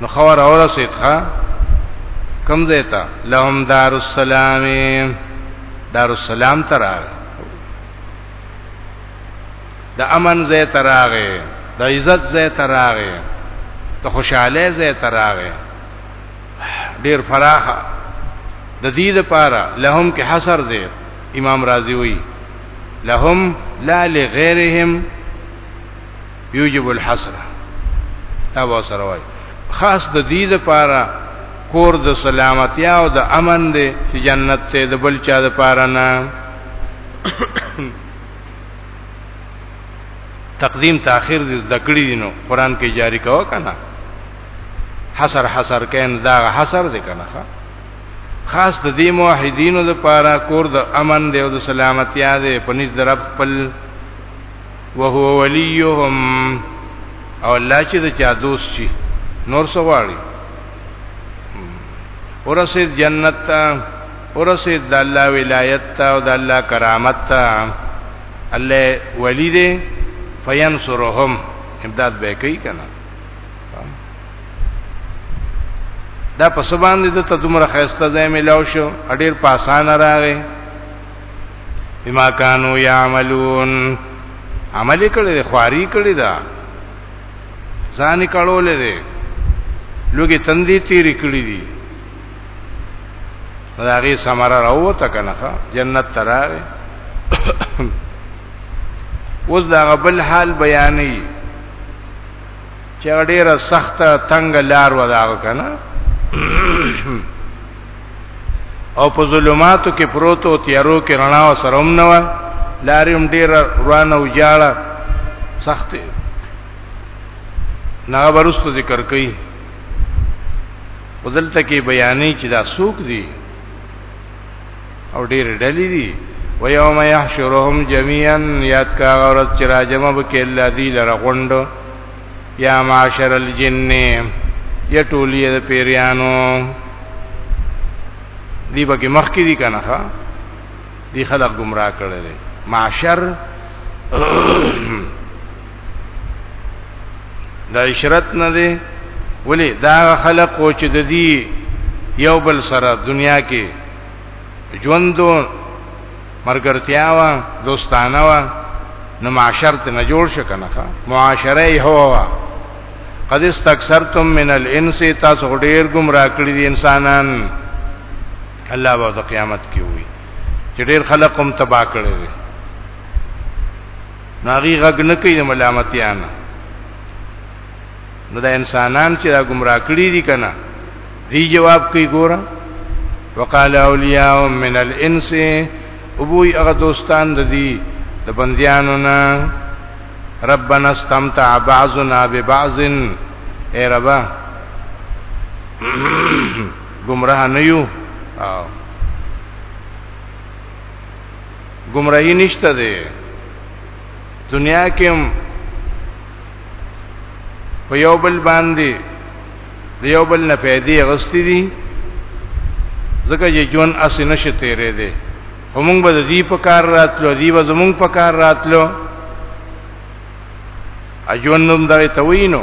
نو خبر اور سید ښا کم زیتا لهم دار السلام دار السلام تراغ د امن زی تراغ د عزت زی تراغ د خوشاله زی تراغ ډیر فراخ د دې لپاره لهم کې حصر دی امام رازی وی لهم لا لغیرهم یوجب الحسر دا به سره وای خاص د دې لپاره کور د سلامتی او د امن دی چې جنت ته د بل چا د پاره نه تقدیم تاخير د ذکرې دي نو قران کې جاری کاوه کنه حسر حسر کین دا حسر دی کنه خاص د دې موحدینو د پاره کور د امن دی او د سلامتی دی پنځ درب خپل وهو وليهم او الله چې د چا دوست شي نور سواړي ورسید جنت ته ورسید د الله ولایت ته او د الله کرامت ته الله ولی دې فینصرهم امداد به کوي کنه دا پس باندې د تدمر خيسته ځای ملاو شو اډیر پاسان راغی بما كانوا يعملون عمل کړي دي خواري کړي دا ځان کړولې دي لوګي تندې تیری کړي دي دا غي سمره راوته کنه جنت تراغه اوس دا غبل حال بیانې چې ډیره سخته تنگ لار وداغه کنه او په ظلماتو کې پروت او تیارو کې رڼا او سروم نه و لارې هم ډیره روانه او جاړه سخته نه ورستو ذکر کوي ودلته کې بیانې چې دا سوق دي او ډېر ډلې دي و یوم یحشرهم جميعا یاد کا غرض چې راجم بکې الله دی لره غوند یا معاشر الجن یا ټولی د پیریانو دی بګه مخ کې دي کنه ښا دی خلک گمراه کړي دي معاشر دا عشرت نه دی ولی دا خلق او چې د دې یو بل سره دنیا کې ژوندو مرګرتیا وا دوستانه وا نو معاشر ته نه جوړ شکنه معاشره یې هوا قد استكثرتم من الانس تاسو ډیر گمراه کړی دي انسانان الله به د قیامت کې وي چې ډیر خلق هم تباہ کړی دي ناغي غږ نه کوي د ملامتیا نه نو دا انسانان چې دا گمراه کړی دي کنه زی جواب کوي ګوره وقال اولیاء من الانس ابوی هغه دوستان د دې د بندیانو نه ربنا استمتع بعضنا ببعض اے ربا گمراه نه یو او گمراهی نشته دی دنیا کې په یو بل باندې د یو بل نه پیدې غستی دي ځکه چې جون اس نشه تیرې دي همون به د دې په کار راتلو دی به زمون په کار راتلو اجون نوم دغه توینو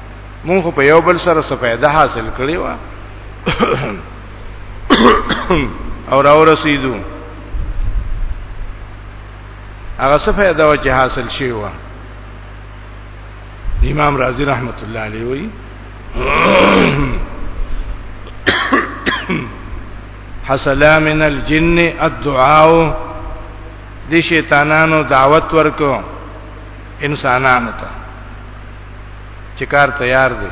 مونږ په یو بل سره سپیده حاصل کړی و او راو رسیدو هغه سپیده و چې حاصل شوی و امام رازی رحمت الله علیه وی حصل من الجن الدعاء دی شیطانانو دعوت ورکو انسانانو ته چې کار تیار دی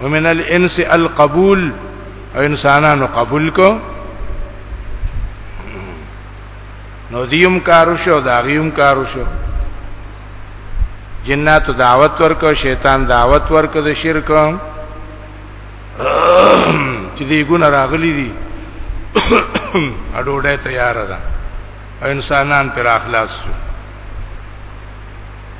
ومن الانس القبول او انسانانو قبول کو نو دیم کارو شو دا غیم کارو شو جناتو دعوت ورکو شیطان دعوت ورکو د شرک چې دی ګون راغلی دي اډوډه تیار ده انسانان پر اخلاص شو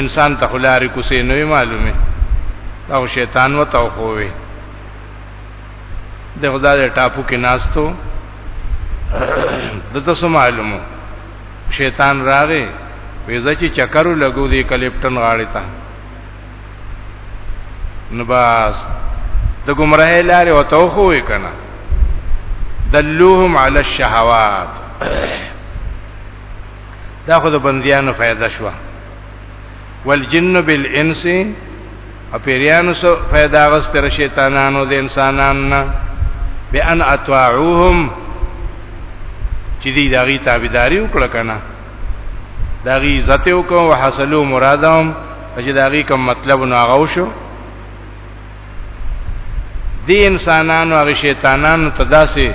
انسان ته خلارې کوسې نه معلومه او شیطان وته خووي د خدای د ټاپو کې ناستو دته سو معلومو شیطان راغې وېزه چې چکرو لګو دی کلیپټن غاړې ته نو بس د گمراهی لارې او توخو وکنه دلوهم علی الشهوات دا خو د بنديانو فائدہ شو والجن بالانس او پیریانو سو فائدہ غستر شیطانانو د انسانانو بان اطاعوهم چې دی داغي تابعداري وکړه کنه داغي عزت وکړه او حاصلو مرادهم چې داغي کوم مطلب نو هغه وشو دی انسانانو هغه شیطانانو تداسه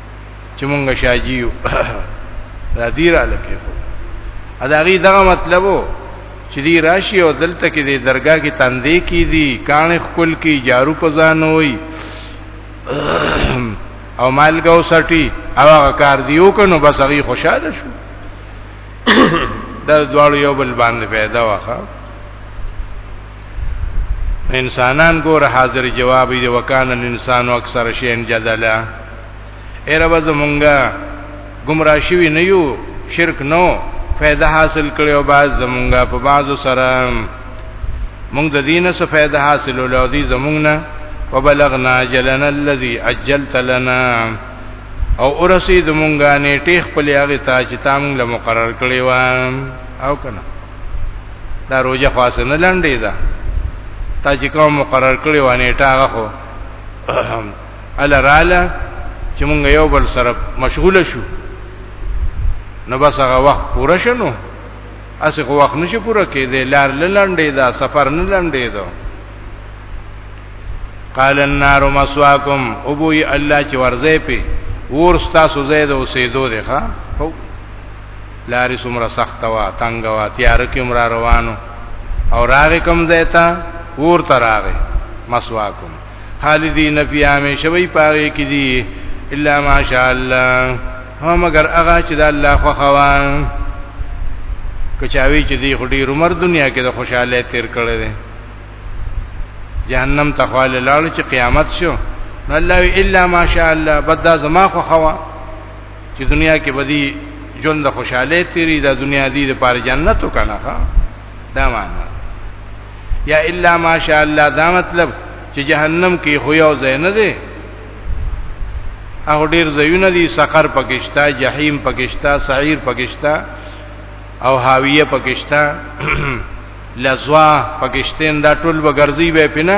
چې مونږه شاجیو دا دی را لکه ته اداغي دغه مطلب وو چې دی راشي او دلته کې دی درگاه کې تاندې کی دی کان خپل کی جارو پزان وای او مالګاو سټي او هغه کار دیو کنو بس هغه خوشاله شو دا دواړو یو بل باندې پیدا واخا انسانان ګور حاضر جواب دی وکانه الانسان اکثر شین جدلا ایره وز مونږه گمراه شوی نه یو شرک نو فائدہ حاصل کړي او باز زمونږه په بازو سره مونږ د دینه څخه فائدہ حاصل ولودي زمونږ نه وبلغنا جلنا الذي اجلت لنا او ورسید مونږه نیټه خپل هغه ته چې تام له مقرر کړی و او کنه دا روزه خاصه نه لنډې ده تا چې کوم مقرر کړی و نیټه هغه خو ال رااله چې مونږ یو بل سره مشغوله شو نو بس هغه وخت پوره شنو اسې خو وخت نشي پوره کېدې لار لنډې ده سفر نه لنډې ده قال النار مسواکم ابوی الله چې ورځې پی ور تاسو زید اوسېدو دی ښا لارې څومره سخته وه تنګه وه تیاره کې هم را روانو او راغې کوم ځای ته ور ته راغې مسواکم خالدین فی همیشه وی پاره کې دي الا ماشاء الله هم مگر هغه چې د الله خو خوان کچاوی چې دی خډي عمر دنیا کې د خوشاله تیر کړي دي جهنم تخوال لاړ چې قیامت شو الله الا ماشاء الله بدا زما خو خوا چې دنیا کې بدی ژوند د خوشاله تیری د دنیا دی د پاره جنت وکنه دا معنا یا الا ماشاء الله دا مطلب چې جهنم کې خو یو ځای نه دی هغه ډیر ځایونه دي سقر پکشتا جهنم پکشتا سعیر پکشتا او حاویه پکشتا لزوا پکشتین دا ټول وګرځي به پنه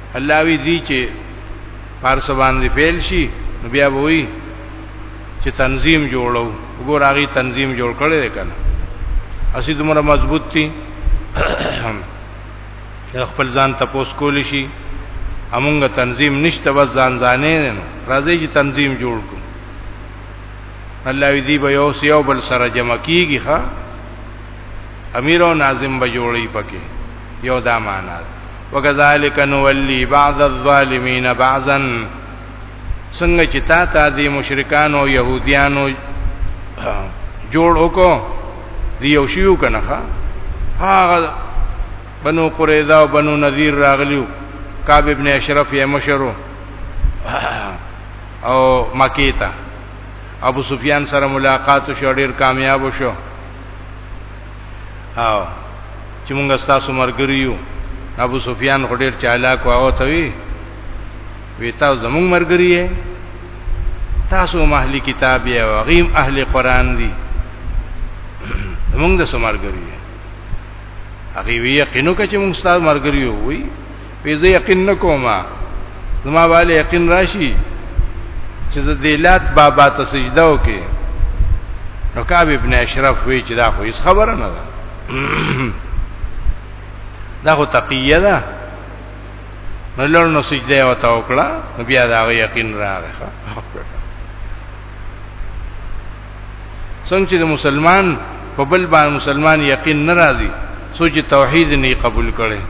الله وی زی چې پارس باندې فعل شي نو بیا وایي چې تنظیم جوړو وګور هغه تنظیم جوړ کړی دی کنه اسی دومره مضبوط دي خپل ځان تپوس کول شي امونګه تنظیم نشته بس ځان ځانې راځي چې تنظیم جوړ کو الله دې به یو سیو بل سره جمع کیږي ها امیر او ناظم به جوړي پکې یو دا معنا ده وکذالک نولی بعض الظالمین بعضا څنګه چې تا ته د مشرکانو او يهوديانو جوړ وکړو دی یو شیو کنه هغه بنو قریظه او بنو نذیر راغلیو کعب ابن اشرف یې مشرو او مکی ته ابو سفیان سره ملاقات شو ډیر کامیاب شو او چې موږ تاسو مرګري یو ابو سفیان غډیر چالاک واو ته وی وی تاسو زموږ مرګري یې تاسو اهل کتاب یې او غیم اهل قران دي موږ د سمرګري هغه وی یقینو کچې موږ ستاسو مرګري یو وی وی زه یقین نکوم زما والي یقین راشي چې د دیلات بابا ته سجده وکي نو کعب ابن اشرف وی چې دا خو هیڅ خبره نه ده دا خو تقیه ده نو لور نو سجده وته وکړه نو بیا دا یقین راغی څنګه چې د مسلمان په بل باندې مسلمان یقین ناراضي سوچ توحید نه قبول کړي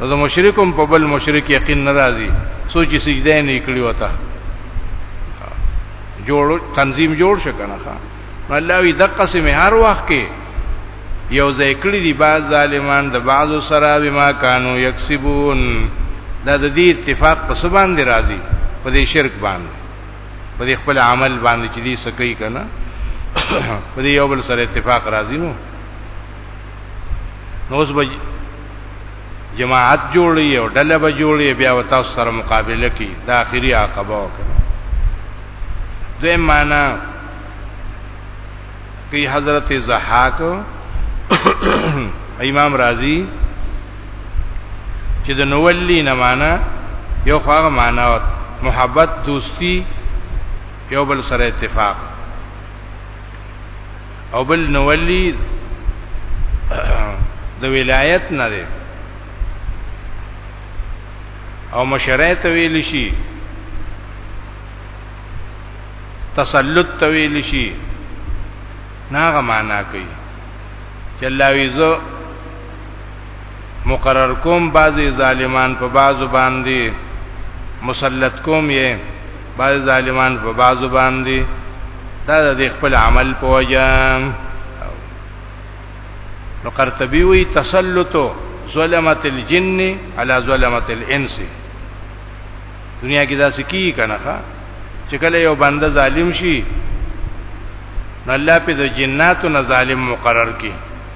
نو د مشرکم په بل مشرک یقین ناراضي سوچ سجده نه کړی وتا جوړ تنظیم جوړ شکنه ښا الله وی دقه سم هر وخت کې یو ځای کړی دی بعض ظالمان د بعضو سره بما کانو یکسبون دا د دې اتفاق په سبان دی راضي په دې شرک باندې په دې خپل عمل باندې چې دې سکی کنه په دې یو بل سره اتفاق راضي نو نو اوس به جماعت جوړي او ډله به جوړي بیا وتا سره مقابله کی د اخیری عقبه وکړه دوی معنا کی حضرت زحاک امام رازی چې د نوولی نه معنا یو خواغه معنا محبت دوستی یو بل سره اتفاق او بل نولی د ولایت نه دی او مشره ته ویل شي تسلط ته ویل شي ناغه معنا کوي چې الله ویزو مقرر کوم بعضی ظالمان په بعضو باندې مسلط کوم یې بعضی ظالمان په بعضو باندې دا د خپل عمل په وجه نو قرطبي وی تسلط ظلمت الجن على ظلمت الانس دنیا کې دا سکی کنه ښا چې کله یو بنده ظالم شي نو الله په د جناتو نه ظالم مقرر کړي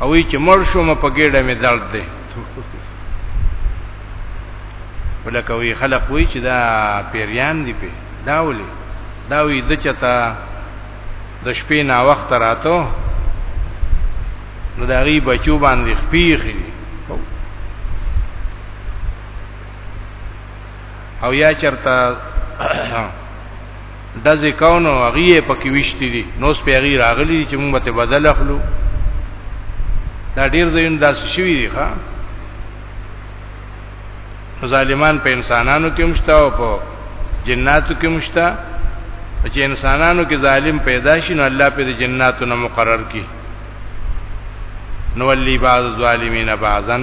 او وی چې مړ شوم په ګډه می درد دی ولکه وی خلق وی چې دا پیریان دی په دا ولي دا وی د چتا د شپې نا وخت راتو نو دا غي بچو باندې خپیخي او یا چرته د ځکونو هغه په کې وشتي دي نو سپي هغه راغلي چې موږ ته بدل اخلو دا ډیر زین داس شوی دی ښا ظالمان په انسانانو کې مشته او په جناتو کې مشته چې انسانانو کې ظالم پیدا شي نو الله په جناتو نه مقرر کی نو ولي بعض ظالمین بعضن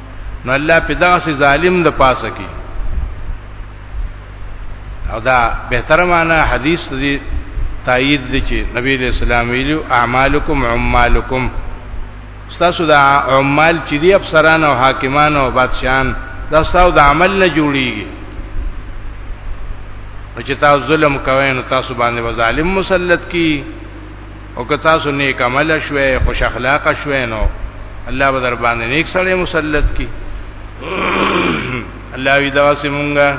نو الله په دغه سي ظالم د پاسه کې او دا بهتره معنا حدیث دی تایید دی چې نبی له اسلام ویلو اعمالکم عمالکم تاسو دا عمال چې دی افسران او حاکمان او بادشاہان دا تاسو د عمل نه جوړیږي چې تاسو ظلم کوئ نو تاسو باندې ظالم مسلط کی او که تاسو نیک عمل شوي خوش اخلاق شوي نو الله به در باندې نیک سره مسلط کی الله وی دا سیمونګه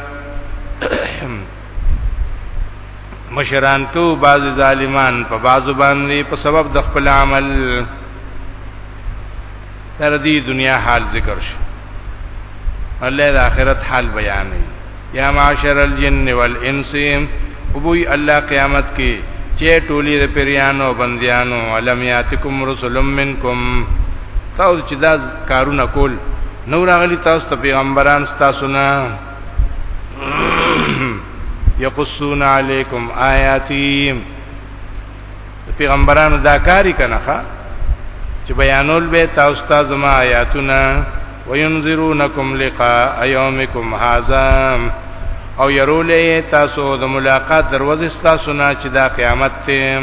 مشران کو بعض ظالمان په بعض باندې په سبب د خپل عمل تر دې دنیا حال ذکر شو الله د آخرت حال بیانې یا معاشر الجن والانس ابوی الله قیامت کې چې ټولې د پیرانو بندیانو علم یاتکم رسول منکم تاسو چې دا کارونه کول نو راغلی تاسو ته پیغمبران تاسو نه یقصون علیکم آیاتیم پیغمبرانو دا کاری کنه چې بیانول به تاسو ته زما آیاتونه وینذرونکم لقاء یومکم هاذا او يرولې تاسو د ملاقات دروازه تاسو نه چې دا قیامت ته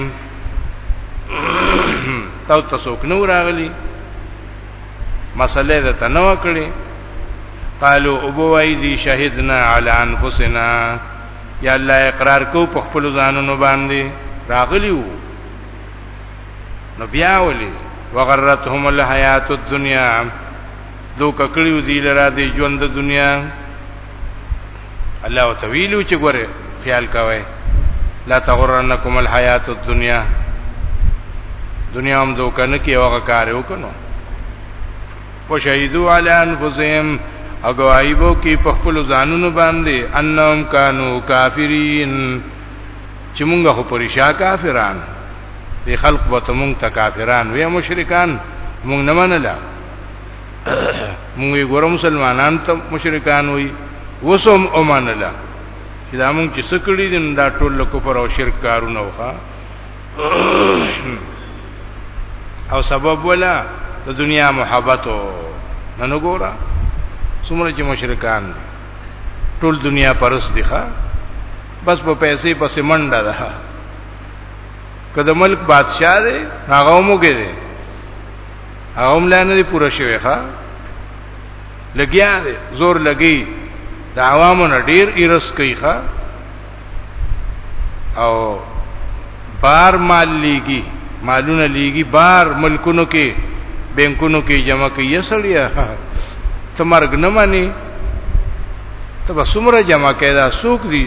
تاسو تاسو کنو راغلی مسله ده تنو کړی قالو ابو ایدی شهدنا علی انفسنا یا الله اقرار کو په خپل ځانونو باندې راغلی وو نو بیا ولي وغرتهم الحیات الدنیا دو ککړیو دی لرا دی ژوند د دنیا الله تعالی چې ګوره خیال کوي لا تغرنکم الحیات الدنیا دنیا هم دوکه نه کې هغه کار وکنو وشهدوا علی انفسهم او گواهیبو کې په خپل ځانونو باندې انهم کانو کافرین چې مونږه خو پرشا کافران دي خلق به تمون ته کافران وي مشرکان مونږ نه منله مونږ ګور مسلمانان ته مشرکان وي وسم اومنله چې دا مونږ چې سکړي دین دا ټول کفر او شرک کارونه وخا او سبب ولا د دنیا محبت نن وګوره څومره چې مشرکان ټول دنیا پرس دي ښا بس په پیسې پسې منډه ده کله ملک بادشاہ دی هغه موګه دی هغه هم لانه دی پوره شوی ښا لګیا دی زور لګی د عوامو نه ډیر ایرس کوي ښا او بار مال لیږي مالونه لیږي بار ملکونو کې بانکونو کې جمع کوي سړیا ته مرګ نه مانی ته به څومره جمع کړه سوق دي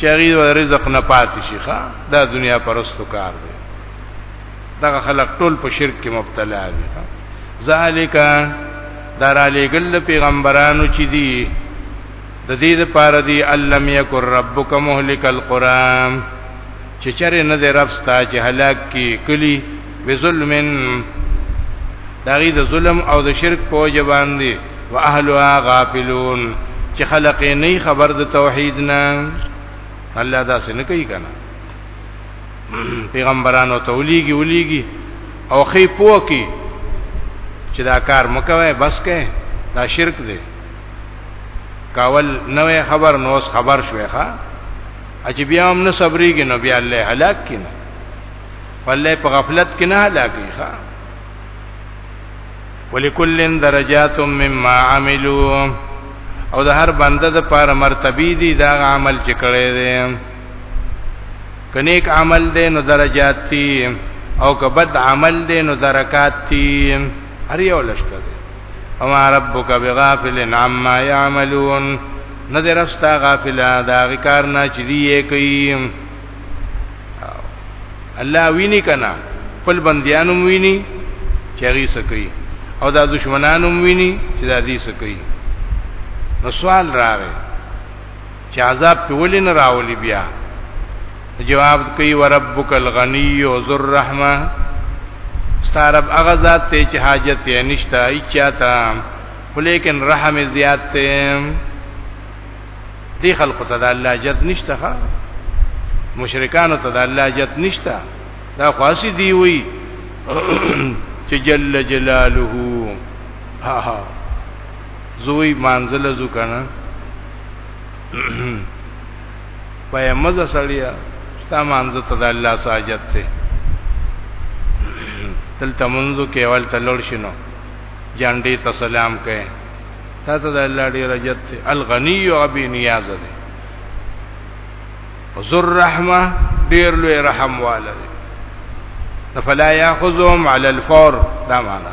چری رزق نه پاتې شي ښا دا دنیا پرستو کار دی دغه خلق ټول په شرک کې مبتلا دي ذالک درالی گل پیغمبرانو چې دي د دې لپاره دی علم یکر ربک مهلک القران چې چرې نه دی رب ستا چې هلاک کی کلی بظلمن داغي د ظلم او د شرک په جوان دي واهلها غافلون چې خلق نه خبر د توحید نه الله دا څنګه کوي کنه پیغمبرانو ته وليږي وليږي او خې پوکي چې دا کار مکوي بس کې دا شرک دی کاول نوې خبر نوس خبر شوې ښا چې بیا هم نه صبرېږي نو بیا الله هلاک کینه والله په غفلت کې نه هلاکي ښا ولکل درجات مما عملوا او د هر بنده د پاره مرتبه دي دا عمل چې کړی دی کنیک عمل دې نو درجات دي او کبد عمل دې نو درکات دي هر یو لشته دي اما ربک بغافل عما يعملون نظر استا غافل دا کار نه چې دی کوي الله ویني کنا خپل بنديانم ویني چې غي سکی او دا دشمنانم ویني چې دا دي سکی نو سوال راغی چې عذاب په ولې نه راولي بیا جواب کوي وربک الغنی او ذو الرحمه ستارب هغه ذات ته چې حاجت یې نشته ایچاته ولیکن رحم زیات ته دی خلق ته د الله جت نشته ښا مشرکان ته د الله جت نشته دا خاصی دی وی چې جل جلاله ها ها زوی مانزل زو کنه پای مزه سړیا سامان زو ته د الله ساجت ته دلته منځو کې اول تلور شنو جانډي ته سلام کوي تا ته د الله ډیر عزت ته الغنی او ابي نیاز ده ذر رحمه ډیر لوی رحم والده فلا یاخذهم علی الفور دا معنا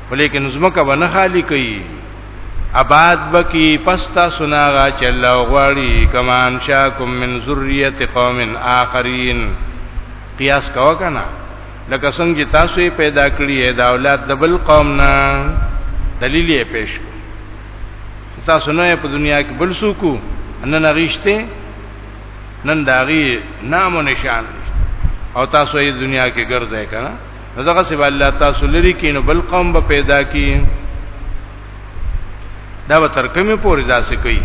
ولیکن زمکه به نه خالی کوي آباد بکی پستا سناغا چې الله غواړي کما انشاکم من ذریه قوم آخرین قیاس کوا کنه لکه څنګه چې تاسو یې پیدا کړی اې دا اولاد د بل قوم نه دلیل یې پیش کړ تاسو نه په دنیا کې بل سوکو ان نه غیشته نن داغي نام و نشان او تاسو یې دنیا کې ګرځای کنه نو دغه سبا الله تاسو لري کینو بل قوم به پیدا کی دا به تر کومه پورې داسې کوي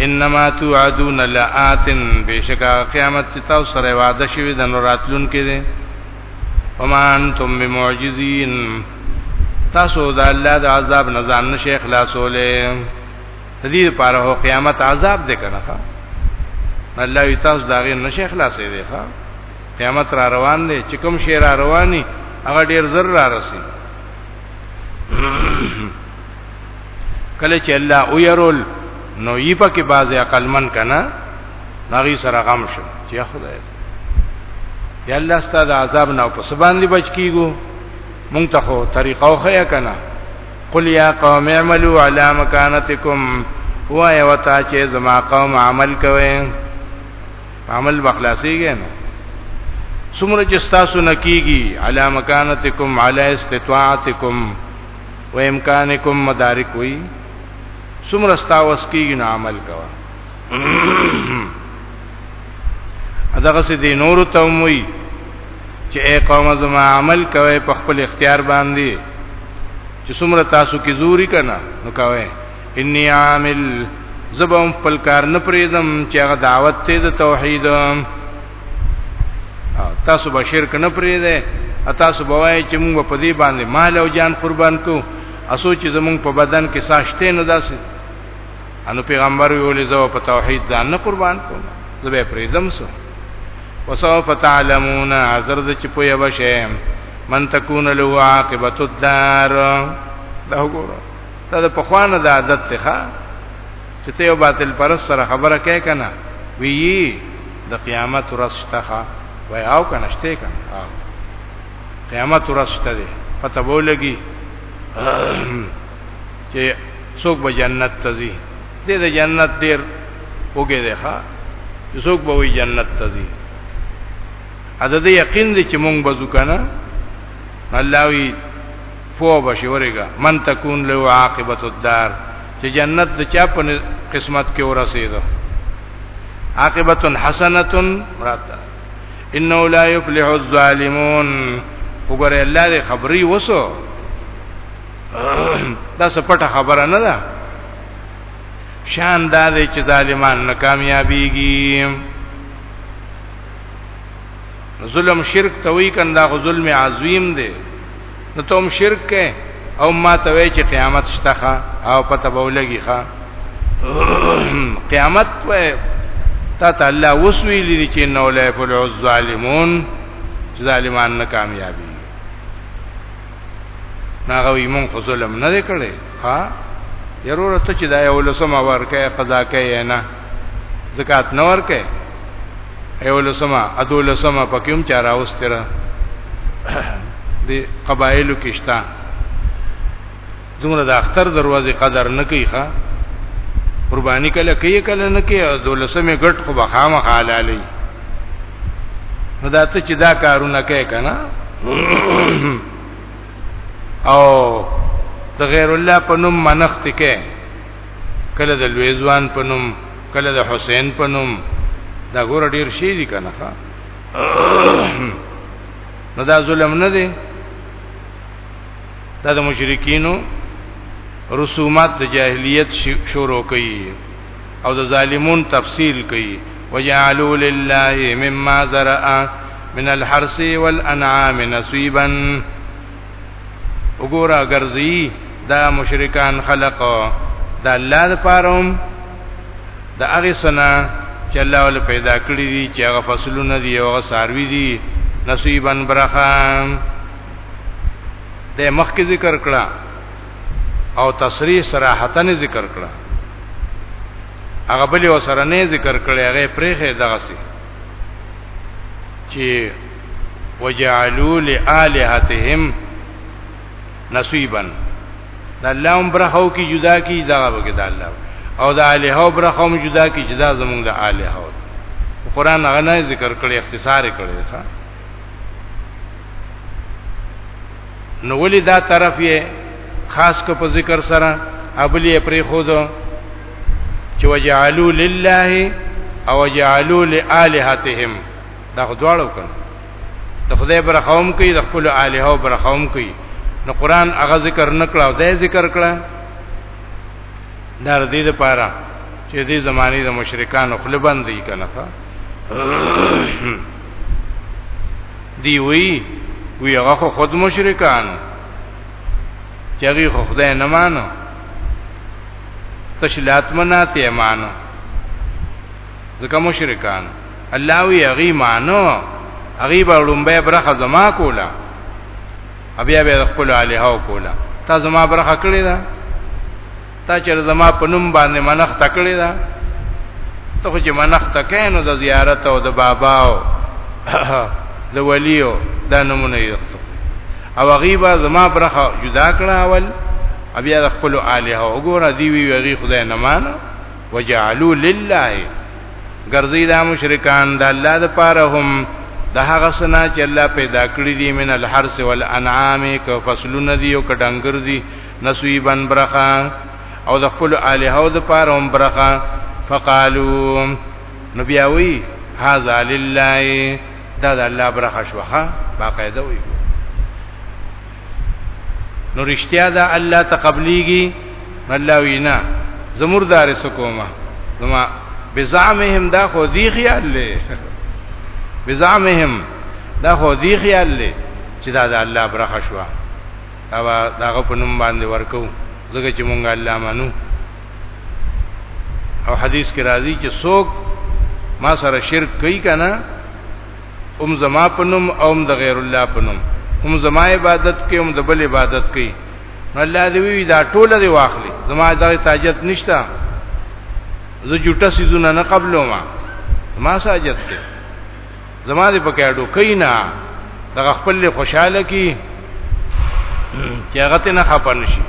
انما توعدون لآتن بشکا قیامت چې تاسو سره وعده شوی د نور راتلون کې دي وما انتم بمعجزین تاسو د الله د عذاب نه ځان نشي خلاصولې تدې لپاره هو قیامت عذاب دې کنه الله یې تاسو دا غي نشي خلاصې دي ښا قیامت را روان دی چې کوم شی را رواني هغه ډیر زر را رسي کله چې الله او يرول نو یې پکې بازي عقل من کنه ناغي سره غم شو چې خدای یا الله ستاسو عذاب نه په سبان دی بچ کیګو مونږ ته خو طریقه خو یا کنه قل یا قوم اعملوا علی مکانتکم وای وتا چې زما قوم عمل کوي عمل بخلاصيږي نو څومره چې تاسو نکیږي علی مکانتکم علی استطاعتکم و امکانکم مدارک وی څومره تاسو کیږي نو عمل کوه اداغه سي دي نور ته وی چې اي قوم زما عمل کوي په خپل اختیار باندې چې څومره تاسو کې زوري کنه نو کوي انی عامل زبم خپل کار نه پریدم چې هغه دعوت ته د توحید تاسو به شرک نه پریده تاسو به وایي چې موږ په دې باندې مال او جان قربان کو اسو چې زمونږ په بدن کې ساشته نه داسې انو پیغمبر ویولې زو په توحید ځان نه قربان کوم زه به پریدم سو وسوف تعلمون عذر د چپو یو شی من تکون له عاقبت الدار دا وګوره دا د پخوانه د عادت څخه چې ته یو باطل پرس سره خبره کوي کنه وی د قیامت ورځ شته وای او کنه شته کنه او قیامت ورځ شته دی پته بولګي چې څوک به جنت ته ځي دې د جنت ډیر وګه دی ښا څوک به وي جنت ته ځي اته دې یقین دي چې مونږ بزو کنه الله وی پوه بشي ورګه من تکون له عاقبت الدار چې جنت د چا په قسمت کې ورسېده عاقبت حسنه راته انه لا يفلح الظالمون وګوره الله دې خبري وسو دا سپټه خبره نه ده شان دا دې چې ظالمان ناکاميابيږي ظلم شرک توي کنده ظلم عظیم دی نو ته هم شرک کې او ما ته وای چې قیامت شته ښا او پته به ولګي ښا قیامت په تا ته الله وسوي لري چې نو لا فل الظالمون ظالمان نه کامیابی ناغه وي مونږ خو ظلم نه کړي ها ضرورت چې دا یو لسمه ورکه قضا کوي نه زکات نور کې ایو لسما ادو لسما پکیم چارا واستره دی قبایلو کېشتا دومره د اختر دروازې قدر نه کوي ښا قرباني کله کوي کله نه کوي او دولسمه ګټ خو بخامه حلالي نو دا ته چې دا کارونه کوي کنه او د غیر الله په نوم منښت کوي کله د لوی ځوان په نوم کله د حسین په نوم دا ګور ډیر شي دي کنه ښا نو دا ظلم نه دی دا د مشرکینو رسومات د جاهلیت شروع کړي او د ظالمون تفصیل کړي وجعلوا لله مما زرع من الحرث والانعام نصيبا وګوره ګرځي دا مشرکان خلق د الله لپاره هم د هغه سنا چې الله ول پیدا کړی دي چې هغه فصلونه دي او هغه ساروي دي نصیبن برخان د مخکې ذکر کړه او تصریح صراحتن ذکر کړه هغه بل وسره نه ذکر کړي هغه پرېخه دغه سي چې وجعلوا لآلهتهم نصيبا دا الله هم برخو کی جدا کی دا وګد الله او دا الہ او برخو هم جدا کی جدا زمونږ د الہ او قرآن هغه نه ذکر کړي اختصار کړي ښا نو ولی دا طرف یې خاص کو په ذکر سره ابلی پرې خود چې وجعلوا لله او وجعلوا لآلهتهم دا خو دواړو کړه د خدای پر قوم کوي د خپل الها پر قوم کوي نو قران هغه ذکر نکړه او دا ذکر کړه دا دې لپاره چې دې زماني د مشرکانو خپل باندې کنه دی وی وی هغه خود مشرکان چې هغه خدای نه مانو تشلات مناته مانو ځکه مشرکان الله وی هغه مانو هغه به لومبه برخه زما کوله بیا به خپل الها کوله تا زما برخه کړی دا تا چې زما په نوم باندې منخ تکړی دا ته خو چې منخ تکې نو د زیارت او د بابا او د ولیو دا نمونه یو او غیبا زما برخه جدا کړه اول بیا د خپل الها وګوره دی وی غی خدای نه مانو وجعلوا لله ګرځي دا مشرکان د الله د پاره هم د هغه سنا چې الله پیدا کړی دي من الحرث والانعام ک فصلونه دي او ک ډنګر دي نسویبن برخه او د خپل الہو د پاره هم برخه فقالوا نبی اوی هاذا لله دا د الله برخه شوخه باقاعده وي نو رښتیا دا الله تقبلیږي الله وینا زمور دار سکوما زما بزعمهم دا خو دی خیال له بزعمهم دا خو دی خیال له چې دا د الله برخه شو او داغه په نوم باندې ورکو ځکه چې مونږ الله مانو او حدیث کې راځي چې څوک ما سره شرک کوي کنه هم زما په نوم او هم د غیر الله په نوم هم زما عبادت کوي هم د بل عبادت کوي الله دې وی دا ټول دې واخلي زما دا تاجت نشته زه جوټه سيزونه نه قبلو ما ما ساجت ته زما دې پکې اډو کینا دا خپل خوشاله کی چې هغه ته نه خپن شي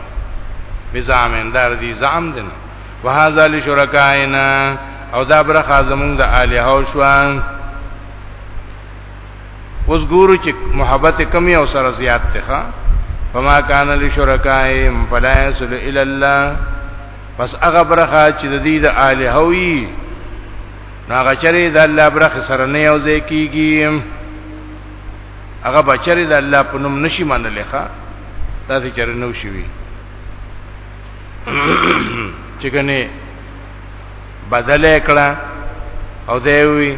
بزامن دار دي زام دي نه وهذا لشرکائنا او دا برخه زمونږ د الہ او شوان اوس ګورو چې محبت کمی او سره زیات تخا فما کان لشرکائهم فلا يصل الى الله پس هغه برخه چې د دې د الہ وی ناغه چرې د الله برخه سره نه یو ځای کیږي هغه بچره د الله په نوم نشي منلې ښا تاسو چرې نو شي چې کني بدل کړه او دی وی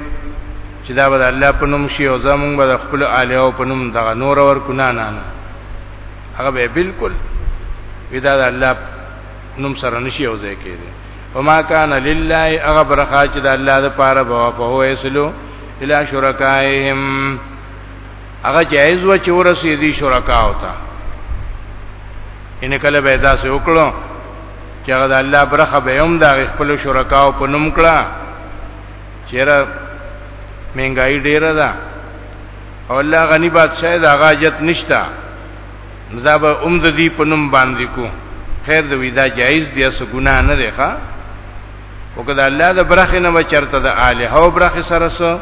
چې دا به الله په نوم شي او زمونږ به خپل اعلی او په نوم دغه نور ور کو نه نه نه هغه به بالکل ودا د الله نوم سره نشي او ځای کېږي وما كان لله هغه برخه چې د الله د پاره بوا په هو اسلو الا شرکائهم هغه جایز و چې ورسېدي شرکاو ته ان کله به دا سه وکړو چې هغه د الله برخه به هم د خپل شرکاو په نوم کړه چیرې مهنګای ډیره ده او الله غنی بادشاہ دا غاجت نشتا دا به اوم د دې په نوم باندې کو خیر د ویدا جایز دی اس ګناه نه دی ښا وکړه الله د برخه نه بچرته د الہ او برخه سره سره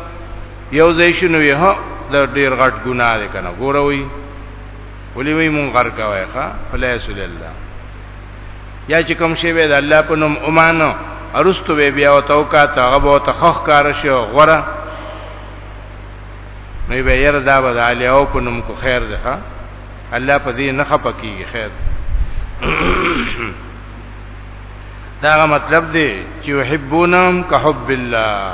یو ځای شنو یې ها د ډیر غټ ګناه ده کنه ګوره وی ولي وی مونږ غر کوي ښا فلا رسول الله یا چې کوم شی به د الله په نوم اومانو ارستو به بیا او توکا ته هغه به تخخ کار شو غره نو به ير دا به علي او په نوم کو خیر ده ښا الله په دې نه خپکیږي خیر دا مطلب دی چې يحبونهم كحب الله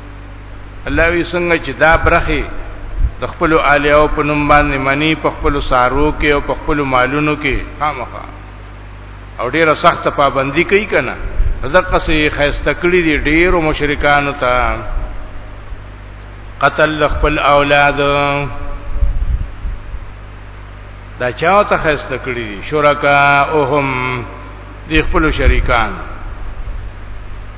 الله وی څنګه چې دا برخه د خپل الیاو په نوم باندې منی په خپل سارو کې او په خپل مالونو کې خامخا او ډیره سخت پابندی کوي کنه دغه سي خيسته کړی دي ډیرو مشرکانو ته قتل خپل اولاد دا چاو ته خسته کړی دي شرکا اوهم دی خپل شریکان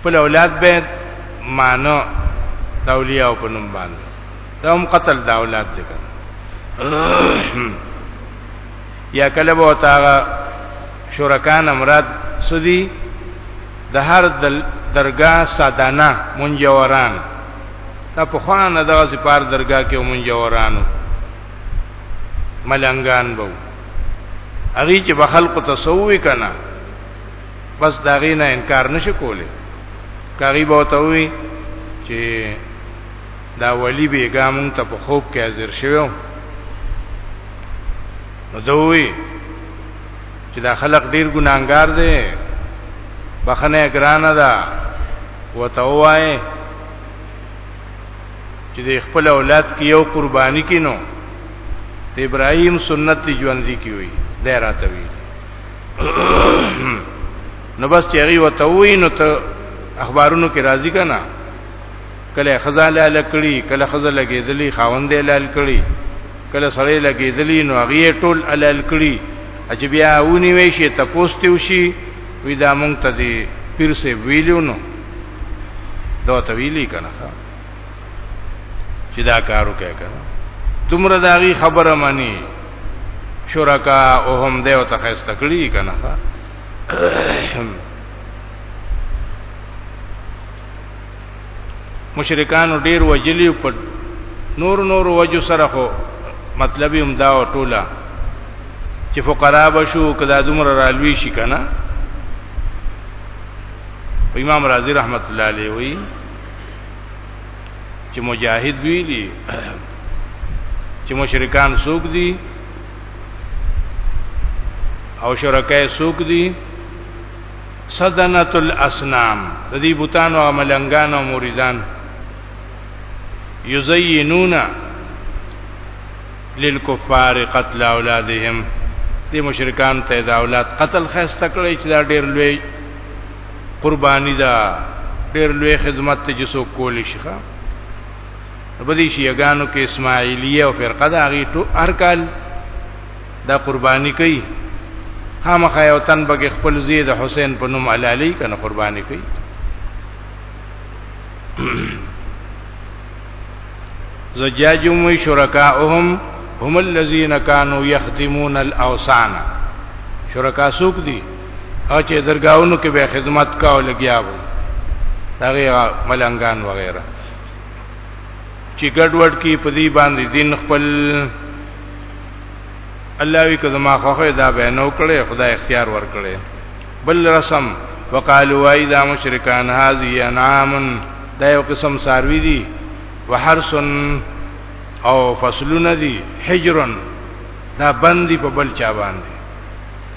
خپل اولاد به مانو د اولیاء په نوم باندې دا هم قتل د اولاد دی یا کله به تاغه شرکان مراد سدي د هر درگاه سادانه منجوران تا په خوان دغه سپار درگاه کې منجورانو ملنګان بو اغي چې به خلق تسوي کنا بس دا غي نه انکار نشي کولی کاری به ته وي چې دا ولی بیګا مونږ ته په خوب کې حاضر شوو نو دوی چې دا خلق ډیر ګناګار دي بخنه ګرانه ده وته وایي چې د خپل اولاد کې یو قرباني کینو ته ابراهيم سنت دی ژوند دی کی وي دا راته وی نو بس چیرې وته وی نو ته اخبارونو کې راضی کنا کله خزاله لکړي کله خزل لګېدلی خاوند لال کړي کله سړی لګېدلی نو هغه ټول لال کړي چې بیا ونی وی شي ته پوسټیو شي وی دا مونږ ته دی پیر سه ویلو نو دا ته ویلی کنه چې دا کارو کوي کنه دومره داغي خبره مانی شرکا او هم دیو ته خسته کړی کنه مشرکانو ډیر وجلی په نور نور وجو سره خو مطلب هم دا ټوله چې فقرا بشو کدا دومره رالوي شي کنه امام رازی رحمت الله علیه وی چې مجاهد وی دي چې مشرکان سوق دي او شرکای سوق دي صدنت الاسنام د دې بوتانو او ملنګانو او مریدان یزینون للکفار قتل اولادهم دې مشرکان ته د اولاد قتل خسته کړی چې دا ډیر لوی قرباني ده ډېر لوی خدمت ته چې څوک کولی شي ښه په دې شیعاګانو کې اسماعیلیه او فرقه ده هغه ټول هر کال دا قرباني کوي خامخا یو تن به خپل زید حسین په نوم علالی کنه قرباني کوي زجاجم وی شرکاؤهم هم الذین کانوا یخدمون الاوثان شرکا سوق دي او چې درگاہونو کې به خدمت کاو لګیا وو هغه ملنګان وغیرہ چې ګډوډ کې په دې باندې دین خپل الله وی کزه ما خوخه دا به نو کړي خدای اختیار ور کړي بل رسم وقالو وای دا مشرکان هاذی انعام دا یو قسم ساروی دي وحرسن او فصلون دي حجرن دا بندي په بل چا باندې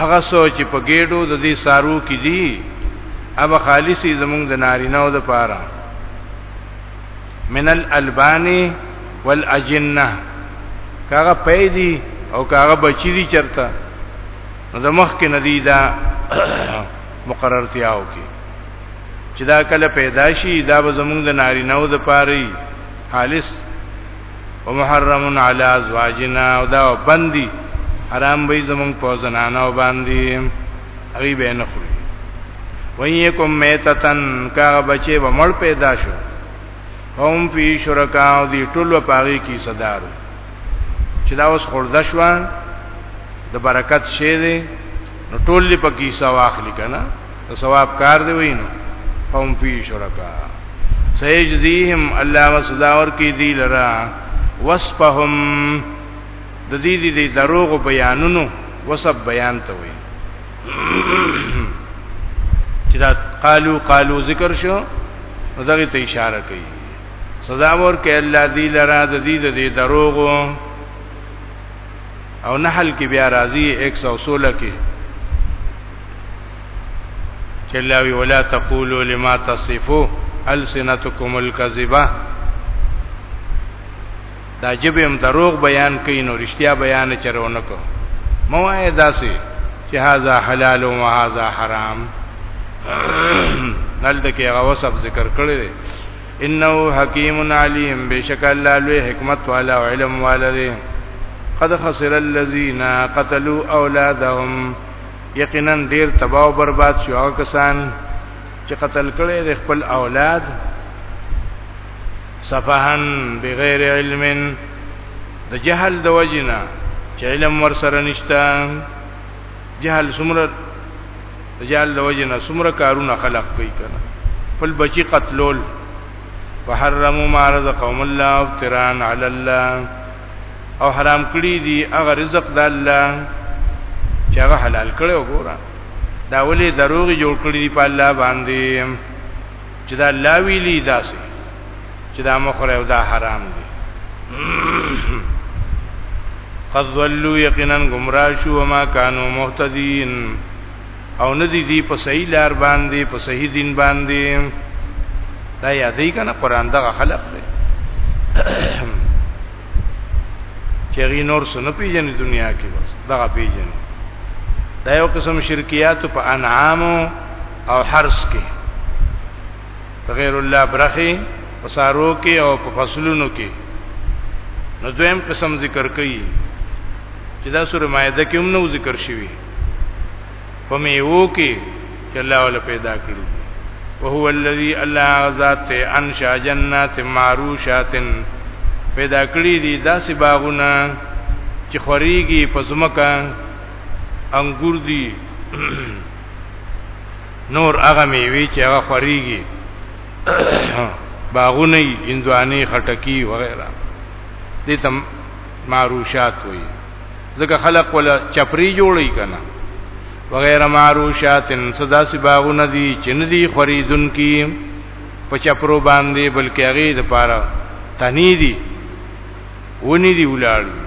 هغه سوچ په ګېډو د دې سارو کې دي اب خالصي زمونږ د نارینه او د پاره من الالبانی والاجنه کاغه پیدي او کاغه بچی دي چرته نو د مخ کې ندی دا مقررتیاو کې چې دا کله پیدا شي دا به زمونږ د نارینه او د پاره خالص ومحرم علی ازواجنا او دا بندي حرام به زمون په زنانو باندې هغه به نه خوري وینکم میتتن کا بچي به مړ پیدا شو هم فی شرکا او دی ټول پاغي کی صدر چې دا اوس خورده شو د برکت شه دی نو ټول لپاره کی سوا اخلي کنه د ثواب کار دی وینو هم فی شرکا سیجزیهم الله وسزا ور کی دی لرا وصفهم د دې دې دروغ بیانونو وسب بیان ته وي چې دا قالو قالو ذکر شو دغه ته اشاره کوي سزا ورکړي الله دې لرا د دې دې دروغو او نحل کې بیا راځي 116 کې چې الله وی ولا تقولوا لما تصفو السنتکم الكذبه دا جبه هم دروغ بیان کوي نو رښتیا بیان چرونه کو موایه داسي چې هاذا حلال او هاذا حرام نل دکې هغه وسب ذکر کړی دی انه حکیم علیم بشک الله لوی حکمت والا او علم والا دی قد خسر الذين قتلوا اولادهم یقینا ډیر تباہ او برباد شو هغه کسان چې قتل کړي د خپل اولاد صفهن بغیر علم د جهل د وجنا چې علم ور سره نشته جهل سمره جهل لوجنه سمره کارونه خلق کوي کنه خپل بچي قتلول وحرموا ما رزقهم الله افترا علی الله او حرام کړی دی هغه رزق د الله چې هغه حلال کړو ګوره دا ولې دروغ جوړ کړی دی په الله باندې چې دا الله ویلی داسې چې دا مخره او دا حرام دي قد ضلوا یقینا گمراه شو وما كانوا مهتدين او ندی دی په صحیح لار باندې په صحیح دین باندې دا یادې کنه قران دغه خلق دی چې غي نور سن پیژنې دنیا کې بس دغه پیژنې دا یو قسم شرکیات په انعامو او حرس کې غیر الله برخي پسارو کې او په فصلونو کې نو دویم قسم ذکر کړي چې دا سوره مائده کې هم نو ذکر شوی په میوو کې چې الله ول پیدا کړی وهو الذي الله ذات انشا جنات معروشات پیدا کړی دي داسې باغونه چې خوريږي په زمکه انګور دي نور هغه میوي چې هغه خوريږي باغونه اندواني خټکی وغیرہ دې تم معروشات وي ځکه خلق ولا چپری جوړی کنا وغیر معروشات صدا سی باغونه دي چې ندي خریدون کی په چپرو باندې بلکې هغه د پاره تنی دي ونی دی ولار دي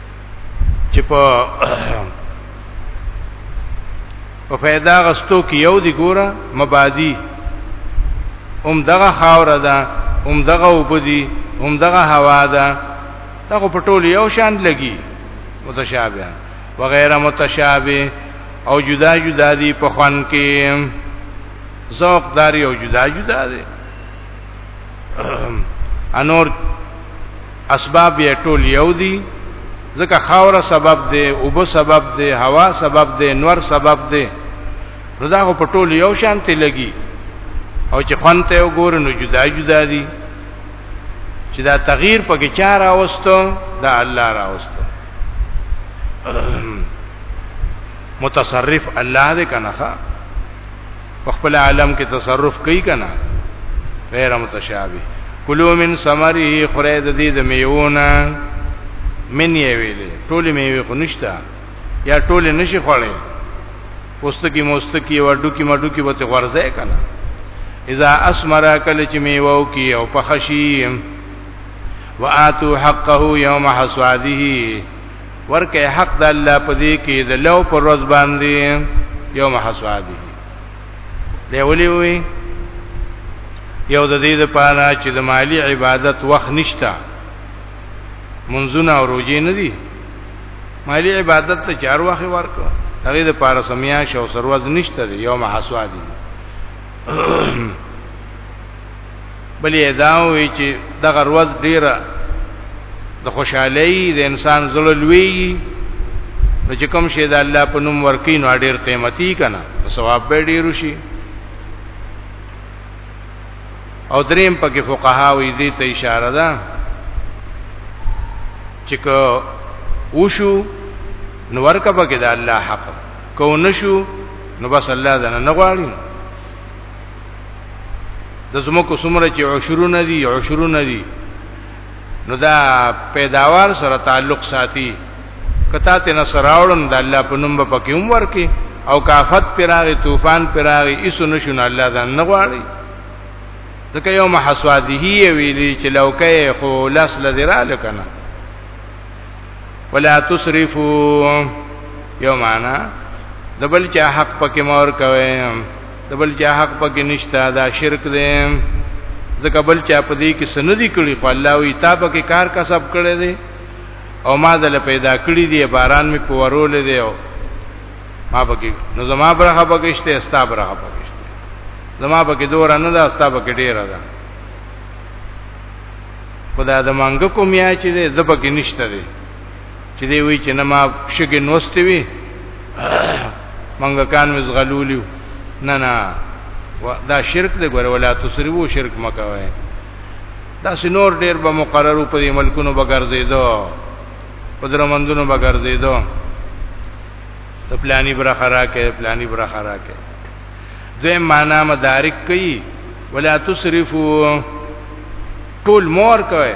چې په په پیدا غستو کې یو دی ګوره مبادی هم دغه خاور ده هم دغه وبدي هم دغه هوا ده دغه په ټول یو شان لګي متشابه وغیرہ متشابه او جدا جدا دي په خوان کې ذوق داري او جدا جدا دي انور اسباب یې ټول یو دي ځکه خاوره سبب دی اوبو سبب دی هوا سبب دی نور سبب دی نو دا په ټول یو شان ته لګي او چې خوان ته وګور نو جدا جدا دي چې دا تغییر په کې چار اوستو دا الله را اوستو متصرف الله دې کنه په خپل عالم کې تصرف کوي کنه غیر متشابه کلو من ثمره خره د دې د میوونه من یې ویلې ټولې میوه خو نشته یا ټولې نشي خوړې پوستکی موستکی او ډوکی مډوکی وته غرزه کنه اذا اسمر کله چې میوه کی او پخشی واتو حقه یوم حصاده ورکه حق د الله په دې کې د لو پر ورځ باندې یوم حسادی دی ولي وي یو د دې لپاره چې د مالی عبادت وخت نشته منځونه او روزي نه دي مالی عبادت ته چار وخت ورکو هغه د پاره سمیا شو سروز نشته یوم حسادی بلې دا وی چې دغه ورځ ډیره د خوشحالي د انسان زړه لوی نو چې کوم شی د الله په نوم ورکی نو ډیر قیمتي کنه ثواب به ډیر شي او دریم پکې فقها وی دې ته اشاره ده چې کو وشو نو ورکه پکې د الله حق کو نشو نو بس الله دنه نه غواړي د زمکو سمره چې عشرونه دي عشرونه دي نو دا پیداوار سره تعلق ساتي کته ته نصراولن د الله په نوم په کې عمر کې او کافت پراغي طوفان پراغي ایسو نشون الله دا نه غواړي ځکه یو محسوادهی ویلی چې لوکه خو لاس لذرا لکنه ولا تسرفوا یو معنا د بل چا حق پکې مور کوي د بل چا حق پکې نشته دا شرک دی ځکه بل چا په دې کې سندې کړي خو الله وی تا پکې کار کسب کړی دی او ما دل پیدا کړی دی باران می په ورول دی او ما پکې نو زما برخه پکې شته استا برخه پکې شته زما پکې دور نه ده استا پکې ډیر ده خدا د منګ کوم یا چې ده پکې نشته دی چې دی وی چې نه ما شګې نوستې وي منګه کان وز غلولیو نه نه دا شرک دی ګوره ولا تسریو شرک مکوي دا سينور ډیر به مقررو په ملکونو بغرزیدو په درمندونو بغرزیدو ته پلاني برخه راکې پلاني برخه راکې دوی معنا مدارک کوي ولا تسرفو ټول مور کوي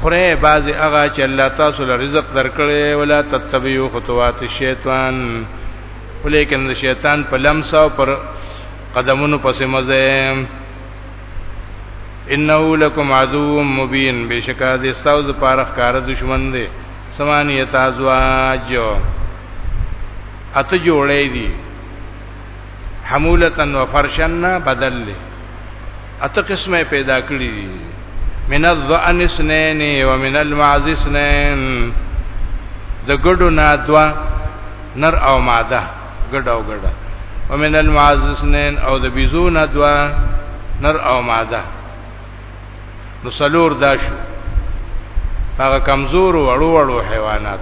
خره باز هغه چې الله تاسو له رزق درکړي ولا تتبعوا خطوات الشیطان ولیکن د شیطان په لمس او پر قدمونو پسې مزه انه لکم عدو مبین بشکا د استاو د پارخ کار دشمن دی سمانیت ازواج اته جوړې دي حمولتن و فرشن بدل لی اته قسمه پیدا کړی دي من الظن اسنین و من المعز اسنین د ګډو نه دوا نر او ماده ګډ او ګډ و من المعز اسنین او د بيزو نه دوا نر او ماده نو سلور دا شو هغه کمزور وړو وړو حیوانات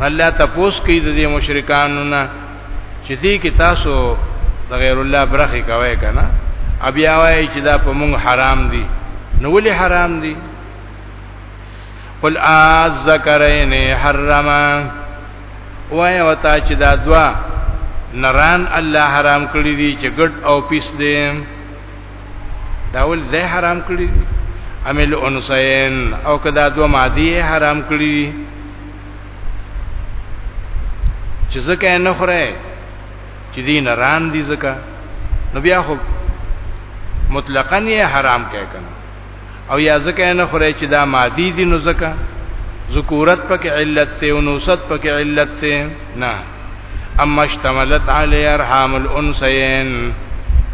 الله تپوس کوي د دې مشرکانو نه چې دې کې تاسو د غیر الله برخه کوي کنه بیا وایي چې دا په موږ حرام دي نو ولې حرام دي قل از ذکرین حرما وای وتا چې دا دوا نران الله حرام کړی دي چې ګډ او پیس دي دا ول زه حرام کړی دي عمل انسین او کدا دو مادی حرام کړی دي چې زکه نه خره چې دین ران دي زکه نو بیا خو مطلقاً یې حرام کړي کنه او یا ځکه نه خوري چې دا مادي دي نو ځکه ذکورت پکې علت ته او نوست پکې علت ته نه اما اشتملت علی ارحام الانثیین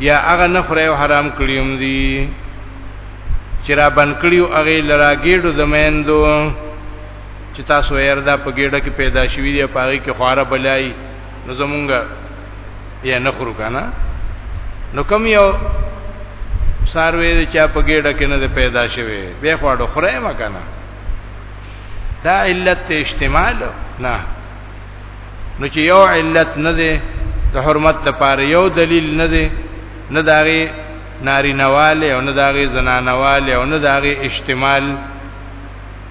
یا هغه نه خوري او حرام کړیوم دي چې را بن کړیو هغه لرا ګېډو د میندو چې تاسو یې اردا په ګېډه کې پیدا شوی دی په هغه کې خواره بلای نو زمونږه یې نه خورو کنه نو کم یو ساروی د چا په ګډه کې نه پیدا شوی به خواړو خره ما کنه دا علت استعمال نه نو چې یو علت نه دی د حرمت لپاره یو دلیل نه دی نه داغي ناری نواله او نه داغي زنانواله او نه داغي اجتمال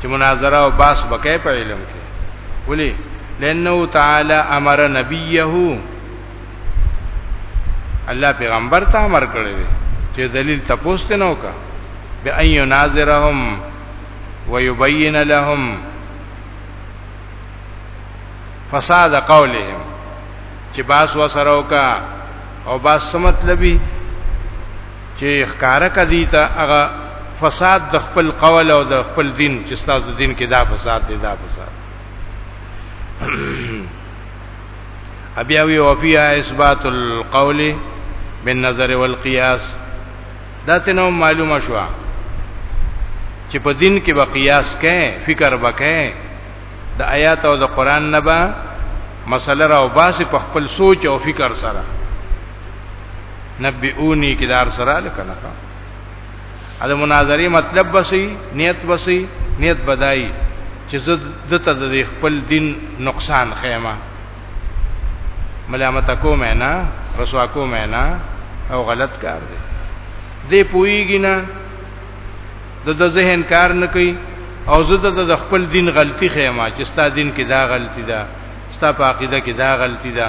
چې مناظره او باس بکې په علم کې ولی لانه تعالی امر نبیه الله پیغمبر ته امر کړی دی چې دلیل تپوست نه وکا بأن يناظرهم ويبين لهم فساد قولهم چې باس وسره وکا او باس سمت لبي چې ښکارا کدی ته هغه فساد د خپل قول او د خپل دین چې تاسو دین کې دا فساد دی دا فساد ابي او وفيا اثبات القول بالنظر والقياس دا ته نو معلومه شو چې په دین کې به قیاس کئ فکر وکئ د آیات او د قران نه به مسله راو باسي په خپل سوچ او فکر سره نبئونی کې دار سره لکنه دا مناظری مطلب بسی نیت بسی نیت بدای چې زه دته د خپل دین نقصان خیمه ملامت کوم نه رسوا کوم نه او غلط کار دی دې پویږي نه د د ذهن کار نه کوي او زه د خپل دین غلطي خیمه چې ستا دین کې دا غلطي ده ستا په عقیده کې دا غلطي ده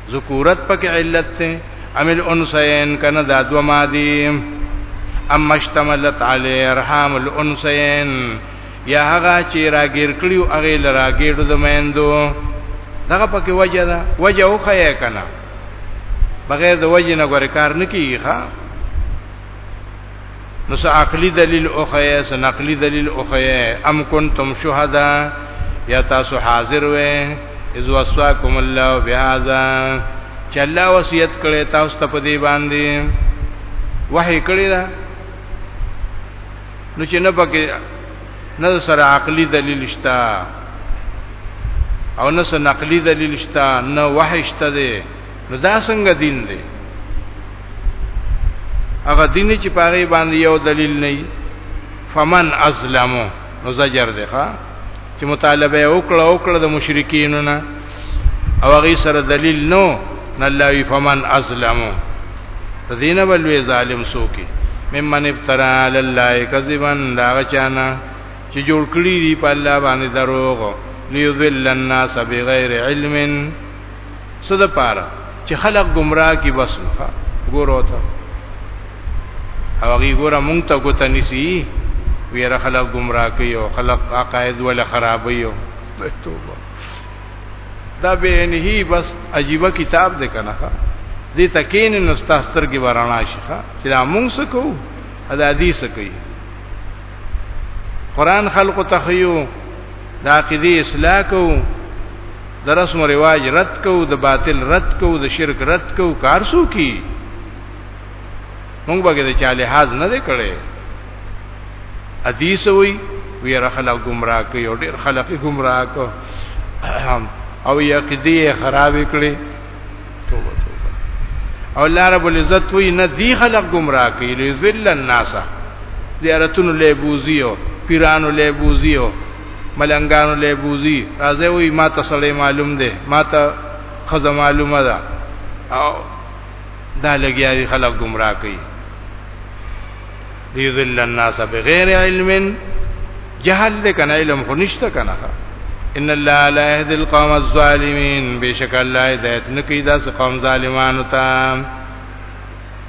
ذکورت پکې علت ته عمل انسین کنه دا دو مادی اما اشتملت علی ارحام الانسین یا هغه چې راګیر کړیو هغه لراګیړو د میندو دغه پکې وجه ده وجه وخیا کنه بغیر د وجه نه غوړ کار نه کیږي ښا نو سه عقلی دلیل او خیه سه نقلی دلیل او خیه ام کنتم شهدا یا تاسو حاضر وې اذ وصاکم الله بهذا چې الله وصیت کړي تاسو ته په دې باندې وحی کړی دا نو چې نه پکې نه سره عقلی دلیل شتا او نه سره نقلی دلیل شتا نه وحی شته نو دا څنګه دین دی هغه دین چې پاره باندې یو دلیل نه فمن ازلمو نو زجر دی ښا چې مطالبه وکړه وکړه د مشرکین نه او هغه سره دلیل نو نلاوی فمن ازلمو دینه بلوی ظالم سوکی ممن ابترا علی الله کذبا دا غچانا چې جوړ کړی دی په الله باندې دروغ لیذل الناس بغیر علم صد پاره چې خلق گمراه کی بس نه ګورو ته او غي ګوره مونږ ته ګوت نسی ویره خلق گمراه کوي او خلق عقاید ول خرابوي توبه دا به انهي بس عجیب کتاب ده کنه دې تکین نو ستاستر کې ورانا شيخه چې دا مونږ سکو ادا دې سکي قران خلق تخيو د عقیده اصلاح کو د رسم او رواج رد کو د باطل رد کو د شرک رد کو کار سو کی مونږ به د چا لحاظ نه کړي حدیث وی وی رخلا گمراه کوي او ډیر خلک گمراه کو او یقیدی خراب کړي توبه توبه او الله رب العزت وی نه دی خلق گمراه کوي لذل الناس زیارتونو له بوزیو پیرانو له بوزیو ملنګانو له بوزي راځي وی ما ته سړی معلوم دی ما ته خزه معلومه ده او دا لګیا دي خلک گمراه کوي ليذل الناس بغیر علم جهل دې کنه علم خو نشته کنه ان الله لا يهدي القوم الظالمين بشک الله هدایت نکي دا قوم ظالمانو ته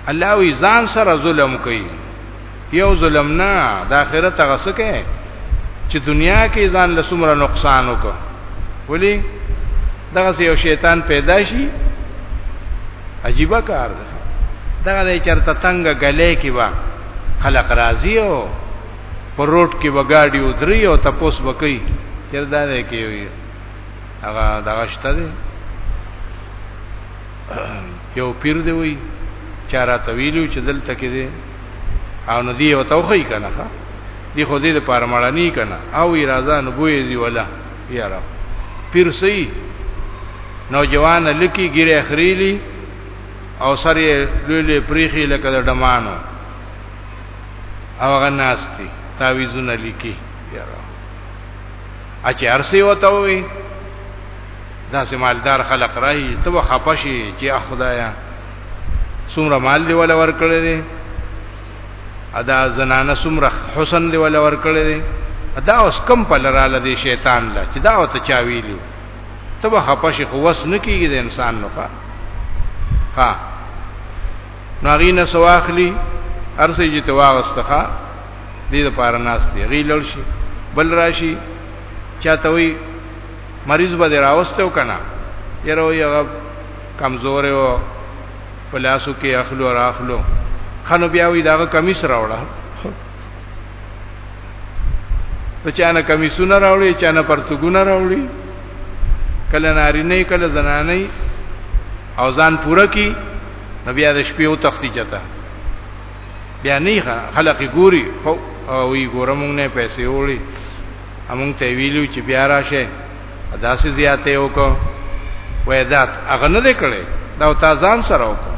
الله وی ځان سره ظلم کوي یو ظلم نه د آخرت هغه سکه چې دنیا کې ځان له څومره نقصان وکړ ولی دغه یو شیطان پیدا شي عجیب کار دی دغه د چرته تنگ غلې کې وا خلق راضی او پر روټ کې وګاډي او دري او تپوس وکي چر دا نه کې وي هغه دغه شته دی یو پیر دی وي چارا طویلو چې دلته کې دی او ندی او توخی کنه دی خو دې لپاره مړانی کنه او اراده نبوې دی ولا یاره پیر سی نوجوان لکی ګیره اخریلی او سر یې لوی لوی پریخي لکه د ډمانو او غناستی تعویذونه لیکي یاره اچ ارسي وته وي دا سمالدار خلق راهي ته خپشي چې خدایا څومره مال دی ولا ورکړی دی ادا زنانه سمره حسن دی ولا ور کړی دی ادا اوس کم په لراله دی شیطان لا چې دا وته چا ویلو ته به خپش خو وس نه کیږي د انسان نو ښا ها ناغینه سواخلی ارسې چې توا واستخه دې د پاره ناس دی غی لړ شي بل راشي چاته وي مریض به راوستو کنه یره یو کمزور او په لاسو کې اخلو راخلو خنو بیا وی داغه کمیس راوړه په چانه کمیسونه راوړي چانه پرتګونه راوړي کله ناری نه کله زنانه او ځان پوره کی نو بیا د شپې او تختی چتا بیا نه خلق ګوري او وی ګورمونه پیسې وړي امون ته ویلو چې بیا راشه دا سي زیاته یو کو وې دا هغه نه کړي دا تا ځان سره وکړه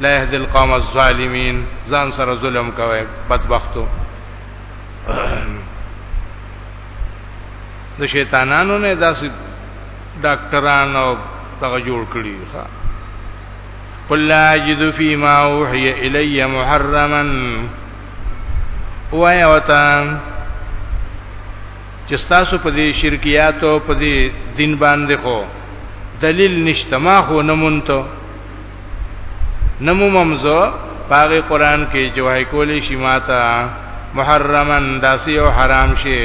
لا يهدي القوم الظالمين ځان سره ظلم کوي بدبختو د شیطانانو نه داسې ډاکټران او دغه جوړ کړی ښا قل لا اجد فيما اوحي الي محرما ويوتان چې تاسو په دې شرکیات او په دې دین باندې خو دلیل نشته ما خو نه مونته نمو ممزو پاغه قران کې جوای کولې شي ماته محرمن داسی او حرام شي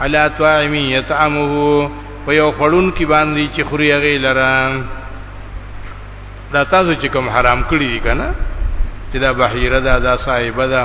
علا طاعمی یطعمه په یو خړون کې باندې چې خوري هغه لره دا تاسو چې کوم حرام کړی دي کنه چې دا بحیره ده دا صاحب ده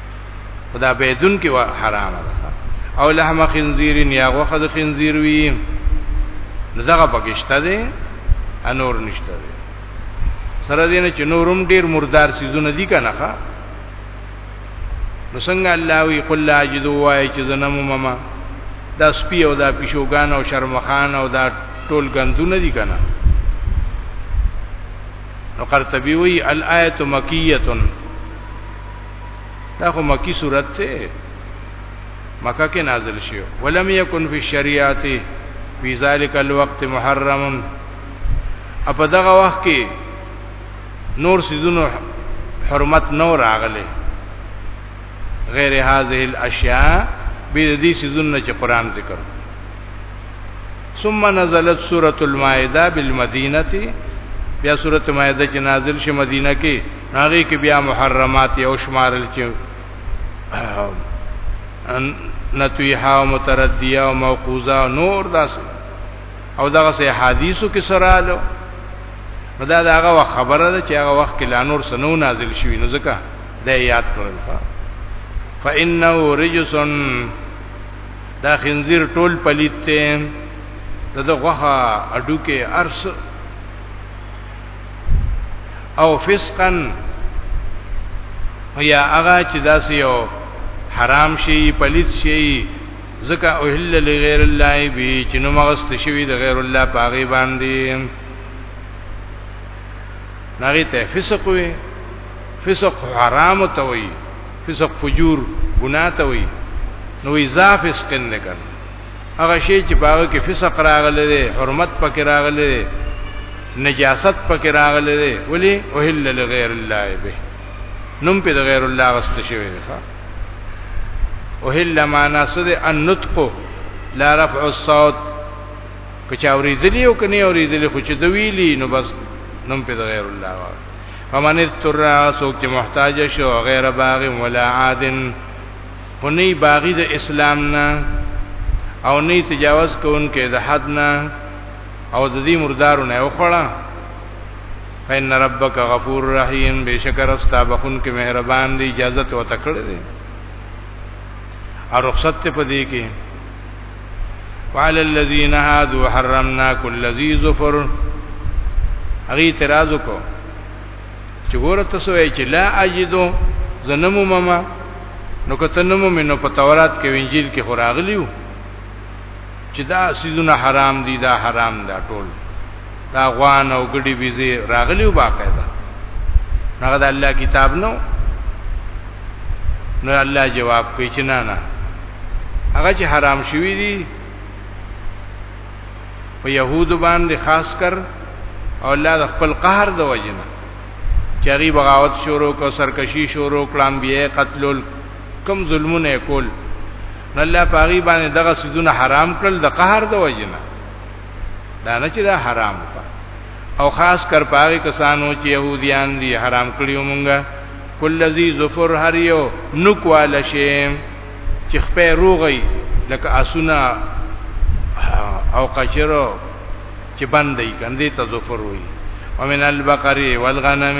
خدا بيدن کې حرام ده او لحم خنزير یا غوخه د خنزير وی نو دغه پکشته ده انور نشته ده سره دینه چې نورم ډیر مردار سيزونه دي کنه ښا نو څنګه الله وی قل لا اجدو وای چې زنم مما دا سپی او دا پښوګان او شرمخان او دا ټول غندونه دي کنه نو قرطبي وی الایت مکیه دا خو مکی صورت ته مکه کې نازل شو ولم یکن فی الشریعت فی ذلک الوقت محرم اپ دغه وخت کې نور سيزونو حرمت نو راغله غیر هذه الاشیاء به دې سيزونو چې قران ذکر ثم نزلت سوره المائده بالمدینه بیا سوره مائده چې نازل شي مدینه کې هغه کې بیا محرمات او شمارل چې نتویحا و متردیا و موقوزا و نور داس او دغه سه حدیثو کې سره الو نو دا دغه خبره ده چې هغه وخت کې لا نور سنو نازل شوی نو ځکه دا یاد کړل فإنه رجسن دا خنزیر ټول پلیت ته دغه غوخه اډو کې ارس او فسقن یا هغه چې داسې یو حرام شي پلیت شي زکه اوهل لغیر الله به چې نو مغست شوی د غیر الله پاغي باندې نغی ته فسق وي فسق حرام ته وي فسق فجور ګناه ته وي نو اذا فسق نه کړ هغه شی چې باغ کې فسق راغلی دی حرمت پکې راغلی دی نجاست پکې راغلی دی ولی اوهل لغیر الله به نوم په غیر الله غست شوی دی اوهل معنا سده النطق لا رفع الصوت کچا اوریدلی او کني اوریدلی خو چې دویلی نو بس نوم په غیر الله وایي فمن اضطر سوک چې محتاج شو غیر باغ ولا عادن هني باغی د اسلام نه او نه تجاوز کوونکې د حد نه او د دې مردارو نه وخړه فین ربک غفور رحیم بشکر استا بخون کې مهربان دی اجازه ته وتکړه دی او رخصت ته پدې کې وعلى الذين هادوا حرمنا كل ذي ظفر هغه اعتراض وکړو چې ګوره تاسو یې چې لا اجدو زنمو مما نو کته نمو مینو په تورات کې انجیل کې خوراغلیو چې دا سيزونه حرام دي دا حرام دا ټول دا غوان او ګډي بيزي راغلی او باقاعده هغه د الله کتاب نو نو الله جواب کوي چې نه نه هغه چې حرام شوی دي په يهود باندې خاص کر او الله د خپل قهر د وجنه چری بغاوت شروع کو سرکشی شروع کلام بیه قتل کم ظلمونه کول الله پاغي باندې دغه سيزونه حرام کړل د قهر د وجنه دا نه چې دا حرام وکړه او خاص کر پاره کسانو چې يهوديان دي حرام کړیو مونږه کل ذی ظفر هر یو نکواله شي چې خپې روغی لکه اسونه او قچرو چې باندې کندې ته ظفر وي ومن البقر والغنم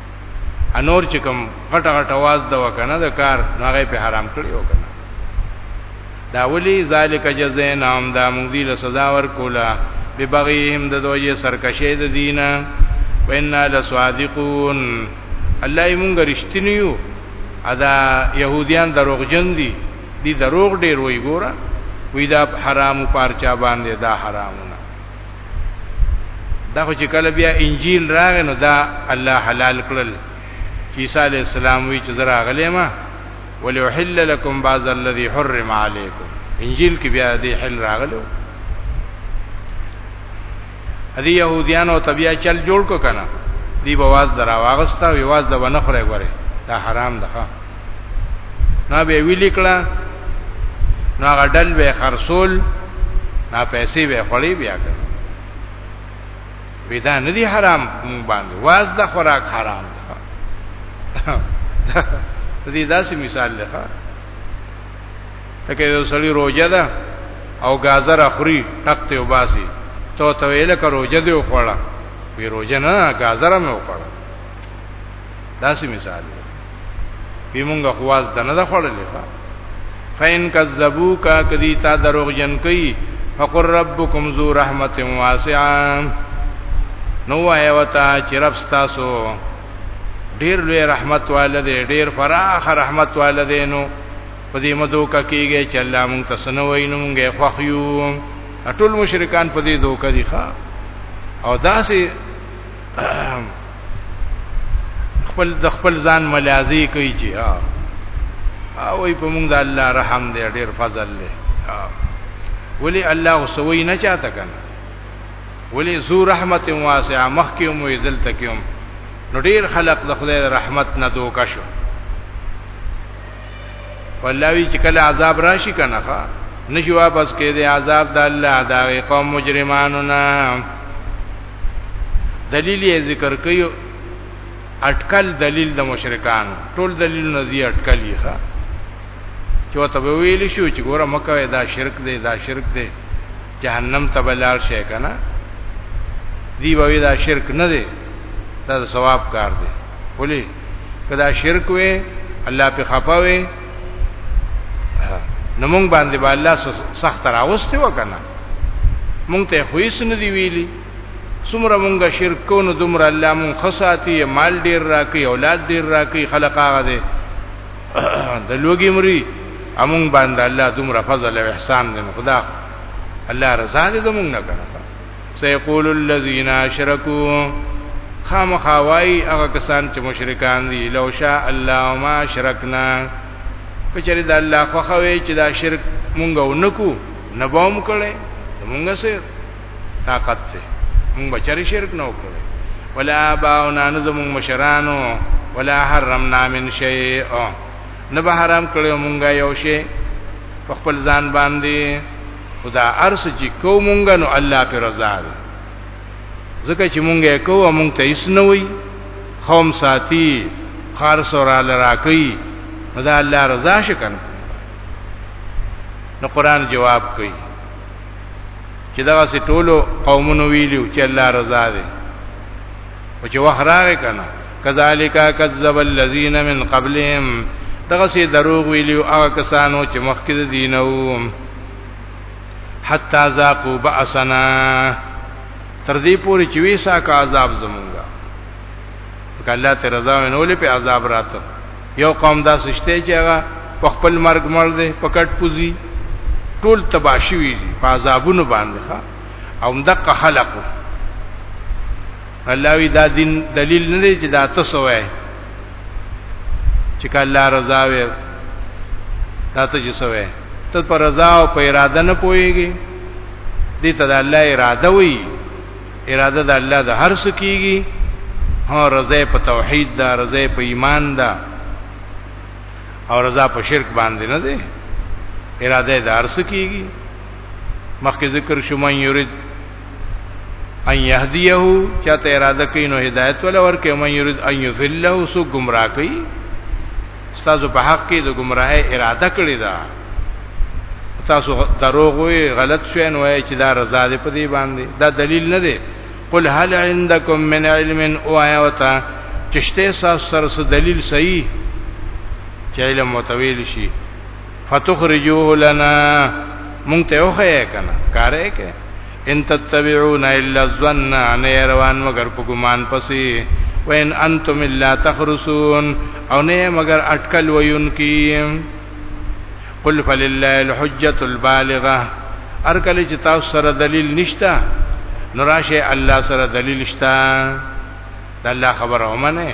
انور چې کوم غټه غټه आवाज دا وکنه د کار هغه په حرام کړی وکنه دا ولی ذالک جزینام دا موږ دی له سزا ورکولا به بغیهم د دوی سرکشه د دینه وینا لسوادقون الله یې مونږ رښتینیو ادا يهوديان دروغجن دي دي دروغ ډیر وی ګوره وی دا حرام پارچا باندې دا حرامونه دا خو چې کله بیا انجیل راغ نو دا الله حلال کړل چې عیسی علی السلام وی چې زرا غلې ما ولوحل لكم بعض الذي حرم عليكم انجیل کې بیا دې حل راغلو ادي يهوديانو طبيعه چل جوړ کو کنه دی بواز درا واغستا ویواز د ونه خره غره دا حرام ده نه به ویل کړه نو هغه ډل به خرصول نا پیسې به خړې بیا کړ ودا نه دي حرام باندې واز د خوراک حرام ده دې داسې مثال لخوا تکه یو سړی روزه ده او گازر اخري ټک ته وباسي تو ته ویل کړه روزه دی وخوړه وی روزه نه گازر مې وخوړه داسې مثال دی وی مونږه خواز د نه خوړلې ښا فین کذبوک کدی تا دروغ جن کوي فقر ربکم ذو رحمت واسعه نو وای وتا چې رب تاسو ډیر لوی رحمت والده ډیر فراخ رحمت والده نو په دې مدو کا کیږي چې الله مونږ ته سنوي نو مونږه خوخیو ټول مشرکان په دې دوکه دي ښا او داسې خپل د خپل ځان ملازي کوي چې ها او په موږ د الله رحم دی ډیر فضل دی ولی الله وسوي نه چاته کنه ولی ذو رحمت واسعه مخکې مو دل تکيوم نو ډیر خلق د خدای رحمت نه دوکا شو ولوي چې کله عذاب راشي کنه ښا نشي واپس کې دي عذاب د الله دا قوم مجرمانو نه دلیل یې ذکر کړو اٹکل دلیل د مشرکان ټول دلیل نه دی اٹکل یې ښا چې وته ویل شو چې ګوره مکه دا شرک دی دا شرک دی جهنم ته بلار شي کنه دی وی دا شرک نه دی دا ثواب کار دی ولی کدا شرک وې الله په خپاوي نو مونږ باندې با الله سخت راوستي وکنه مونږ ته خو هیڅ نه دی ویلي څومره مونږه شرک کو نو دومره الله مون خصاتی مال ډیر راکې اولاد ډیر راکې خلق هغه دې د لوګي مري امون باندې الله دومره فضل او احسان دې خدا الله رضا دې زمونږ نه کړه سيقول الذين اشركوا خامخوای هغه کسان چې مشرکان دي لو شاء الله ما شرکنا کچری د الله خو خوي چې دا شرک مونږ ونکو نه بوم کړي مونږ سره طاقت ته مونږ بچری شرک نه وکړي ولا باونا نظم مشرانو ولا حرمنا من شيء نه به حرام کړو مونږه یو شی په خپل ځان باندې خدا ارس چې کو مونږ نو الله پر رضا ده ځکه چې مونږه کوو مونږ ته هیڅ نه وي قوم ساتي خار سره لراکي دا الله رضا شکن نو قران جواب کوي چې دا سه ټولو قومونو ویلو چې الله رضا ده او چې وحراره کنه کذالک کذب الذین من قبلهم دغه سي دروغ ویلو هغه کسانو چې مخکې دینو حتا ذاقوا باسنا تر دې پورې چې ویسا کا عذاب زمونږه کله ته رضا ونولې په عذاب راته یو قوم دا سشته چې هغه په خپل مرګ مړ دی پکټ پوزي ټول تباشوي په عذابونو باندې ښا او مدقه خلقو الله وی دا دین دلیل نه دی چې دا تاسو وای چې کله رضا وي دا ته چې سوې ته پر رضا او په اراده نه پويږي دې ته د الله اراده وي اراده د الله د هر څه کیږي هو رضا په توحید دا رضا په ایمان دا او رضا په شرک باندې نه دی اراده د هر څه کیږي مخکې ذکر شو من یرید ان یهدیه چاته اراده کوي نو هدایت ولا ورکه من یرید ان یذله سو گمراه کوي استاد په حق کې د گمراهی اراده کړی دا تاسو دروغ وي غلط شوی نو چې دا رضا دې په دې باندې دا دلیل نه دی قل هل عندكم من علم او آیاتا چشته ساس سرس دلیل صحیح چې علم متویل شي فتخرجوه لنا مونږ ته وخه کنه کارې کې ان تتبعون الا الظن ان يروان مگر په ګمان پسې وین انتم الا تخرسون او نه مگر اٹکل وین کی قل فلله الحجه البالغه ار کله چې تاسو سره دلیل نشتا نو راشه الله سره دلیل شتا د الله خبره ومنه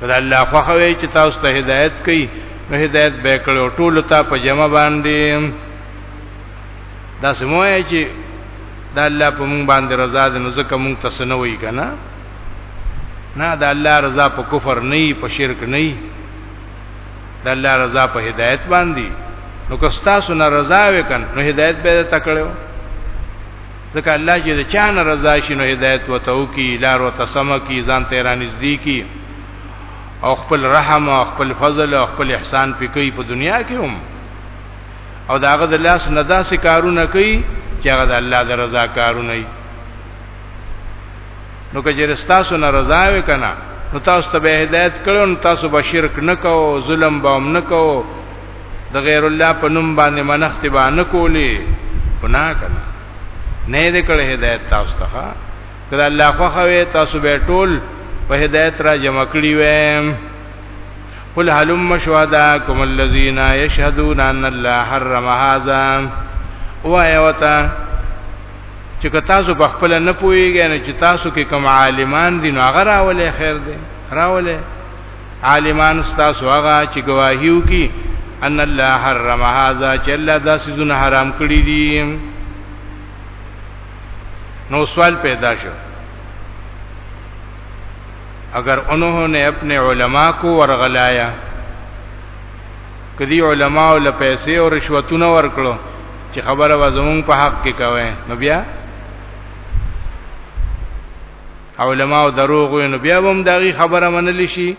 کله الله خو خوي چې تاسو ته هدایت کوي نو هدایت به کړو ټول ته په جمع باندې دا سموي چې دا الله په مونږ باندې رضا ده نو ځکه مونږ ته سنوي کنه نه دا الله رضا په کفر نه په شرک نه دا الله رضا په هدایت باندې نو که تاسو نه رضا وکړ نو هدایت به تکړو ځکه الله چې د چا نه رضا شي نو هدایت وته وکي لار وته سم کی ځان ته رانږدې کی او خپل رحم او خپل فضل او خپل احسان پکې په دنیا کې هم او داغه د لاس نه داسې کارونه کوي چې هغه د الله د رضا کارونه وي نو که چېرې تاسو نه رضا وي کنه نو تاسو ته به هدایت کړو نو تاسو به شرک نه کوو ظلم به هم نه کوو د غیر الله په نوم باندې منښت باندې کولی ګناه کړه نه دې کړه هدایت تاسو ته کړه الله خو خوي تاسو به ټول په هدایت را جمع کړی ویم قل هلم شهداكم الذين يشهدون ان الله حرم هذا وایا وتا چې که تاسو په خپل نه پويږئ نه چې تاسو کې کوم عالمان دي نو هغه راولې خیر دی راولې عالمان استاسو هغه چې گواهیو کی ان الله حرم هذا چې الله دا سيزونه حرام کړی دي نو سوال پیدا شو اگر انہوں نے اپنے علماء کو ورغلایا کدی علماء له پیسې او رشوتونه ورکړو چې خبره وزمون په حق کې کوي نو بیا علماء دروغ وي نو بیا هم داغي خبره منل شي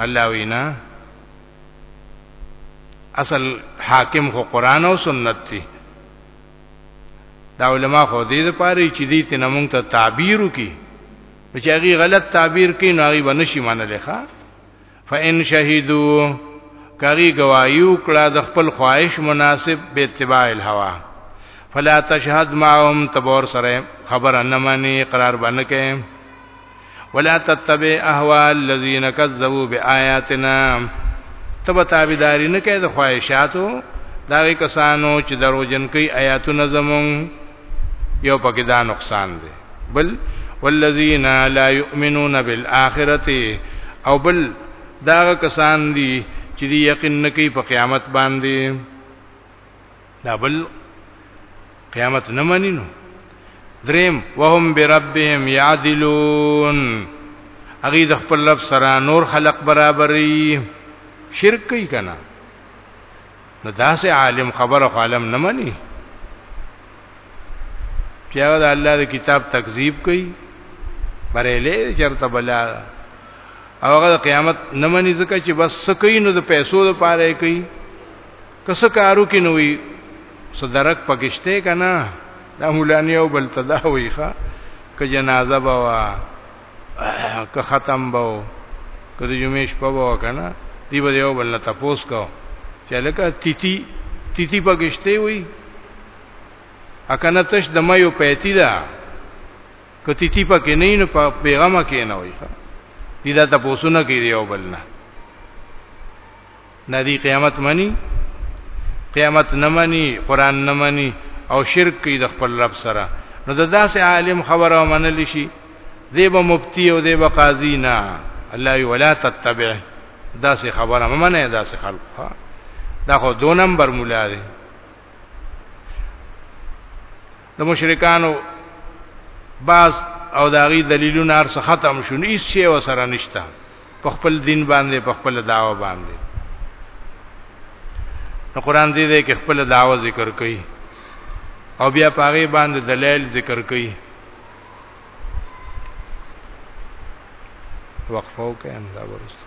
الله وینا اصل حاکم خو قران او سنت دی دا علماء خو دې لپاره چې دې ته موږ ته تعبیر وکي چې هغه غلط تعبیر کوي نو هغه بنشي منل ښه فإن شهدوا کری گوايو کړه د خپل خواهش مناسب به اتباع الهوا فلا تشهد معهم تبور سره خبر نه مانی قرار باندې کې ولا تتبع اهوا الذين كذبوا بآياتنا تبه تابعداري نه کوي د خواهشاتو دا کسانو چې دروژن کوي آیاتونه زمونږ یو پکې دا نقصان دی بل والذین لا یؤمنون بالآخرة او بل دا کسان دي چې دی یقین نکي په قیامت باندې دا بل قیامت نه مانی نو دریم وهم بربهم یعدلون اغي د خپل رب سره نور خلق برابرۍ شرک کوي کنه نو داسې عالم خبره خو عالم نه مني چې هغه د الله د کتاب تکذیب کوي بریلې چرته بلا او هغه قیامت نه مني ځکه چې بس سکه نو د پیسو د پاره کوي کس کارو کې نوې صدرک پکشته کنا دا مولانی او بل تداوی ښا ک جنازه بوا که ختم باو که د جمعې شپه باو کنه دی به یو بل نه تپوس کو چې لکه تیتی تیتی پکشته وي اکنه تش د ما یو پیتی ده که تیتی پکې نه نه په پیغام کې نه وي دي دا تاسو نه کوي یو بل نه نه دی قیامت منی قیامت نه منی قران نه منی او شرک کوي د خپل رب سره نو د داسې عالم خبره منل شي دی به مفتی او دی به قاضی نه الله وی ولا تتبع داسې خبره منه داسې خلق ها دا خو دو نمبر مولا دی د مشرکانو باز او داغي دلیلونه هر څه ختم شو نه هیڅ شی وسره نشتا په خپل دین باندې په خپل داوا باندې نو قران دې دې کې خپل داوا ذکر کړي او بیا پاغي باندې دلیل ذکر کړي وقفو کې انده ورسته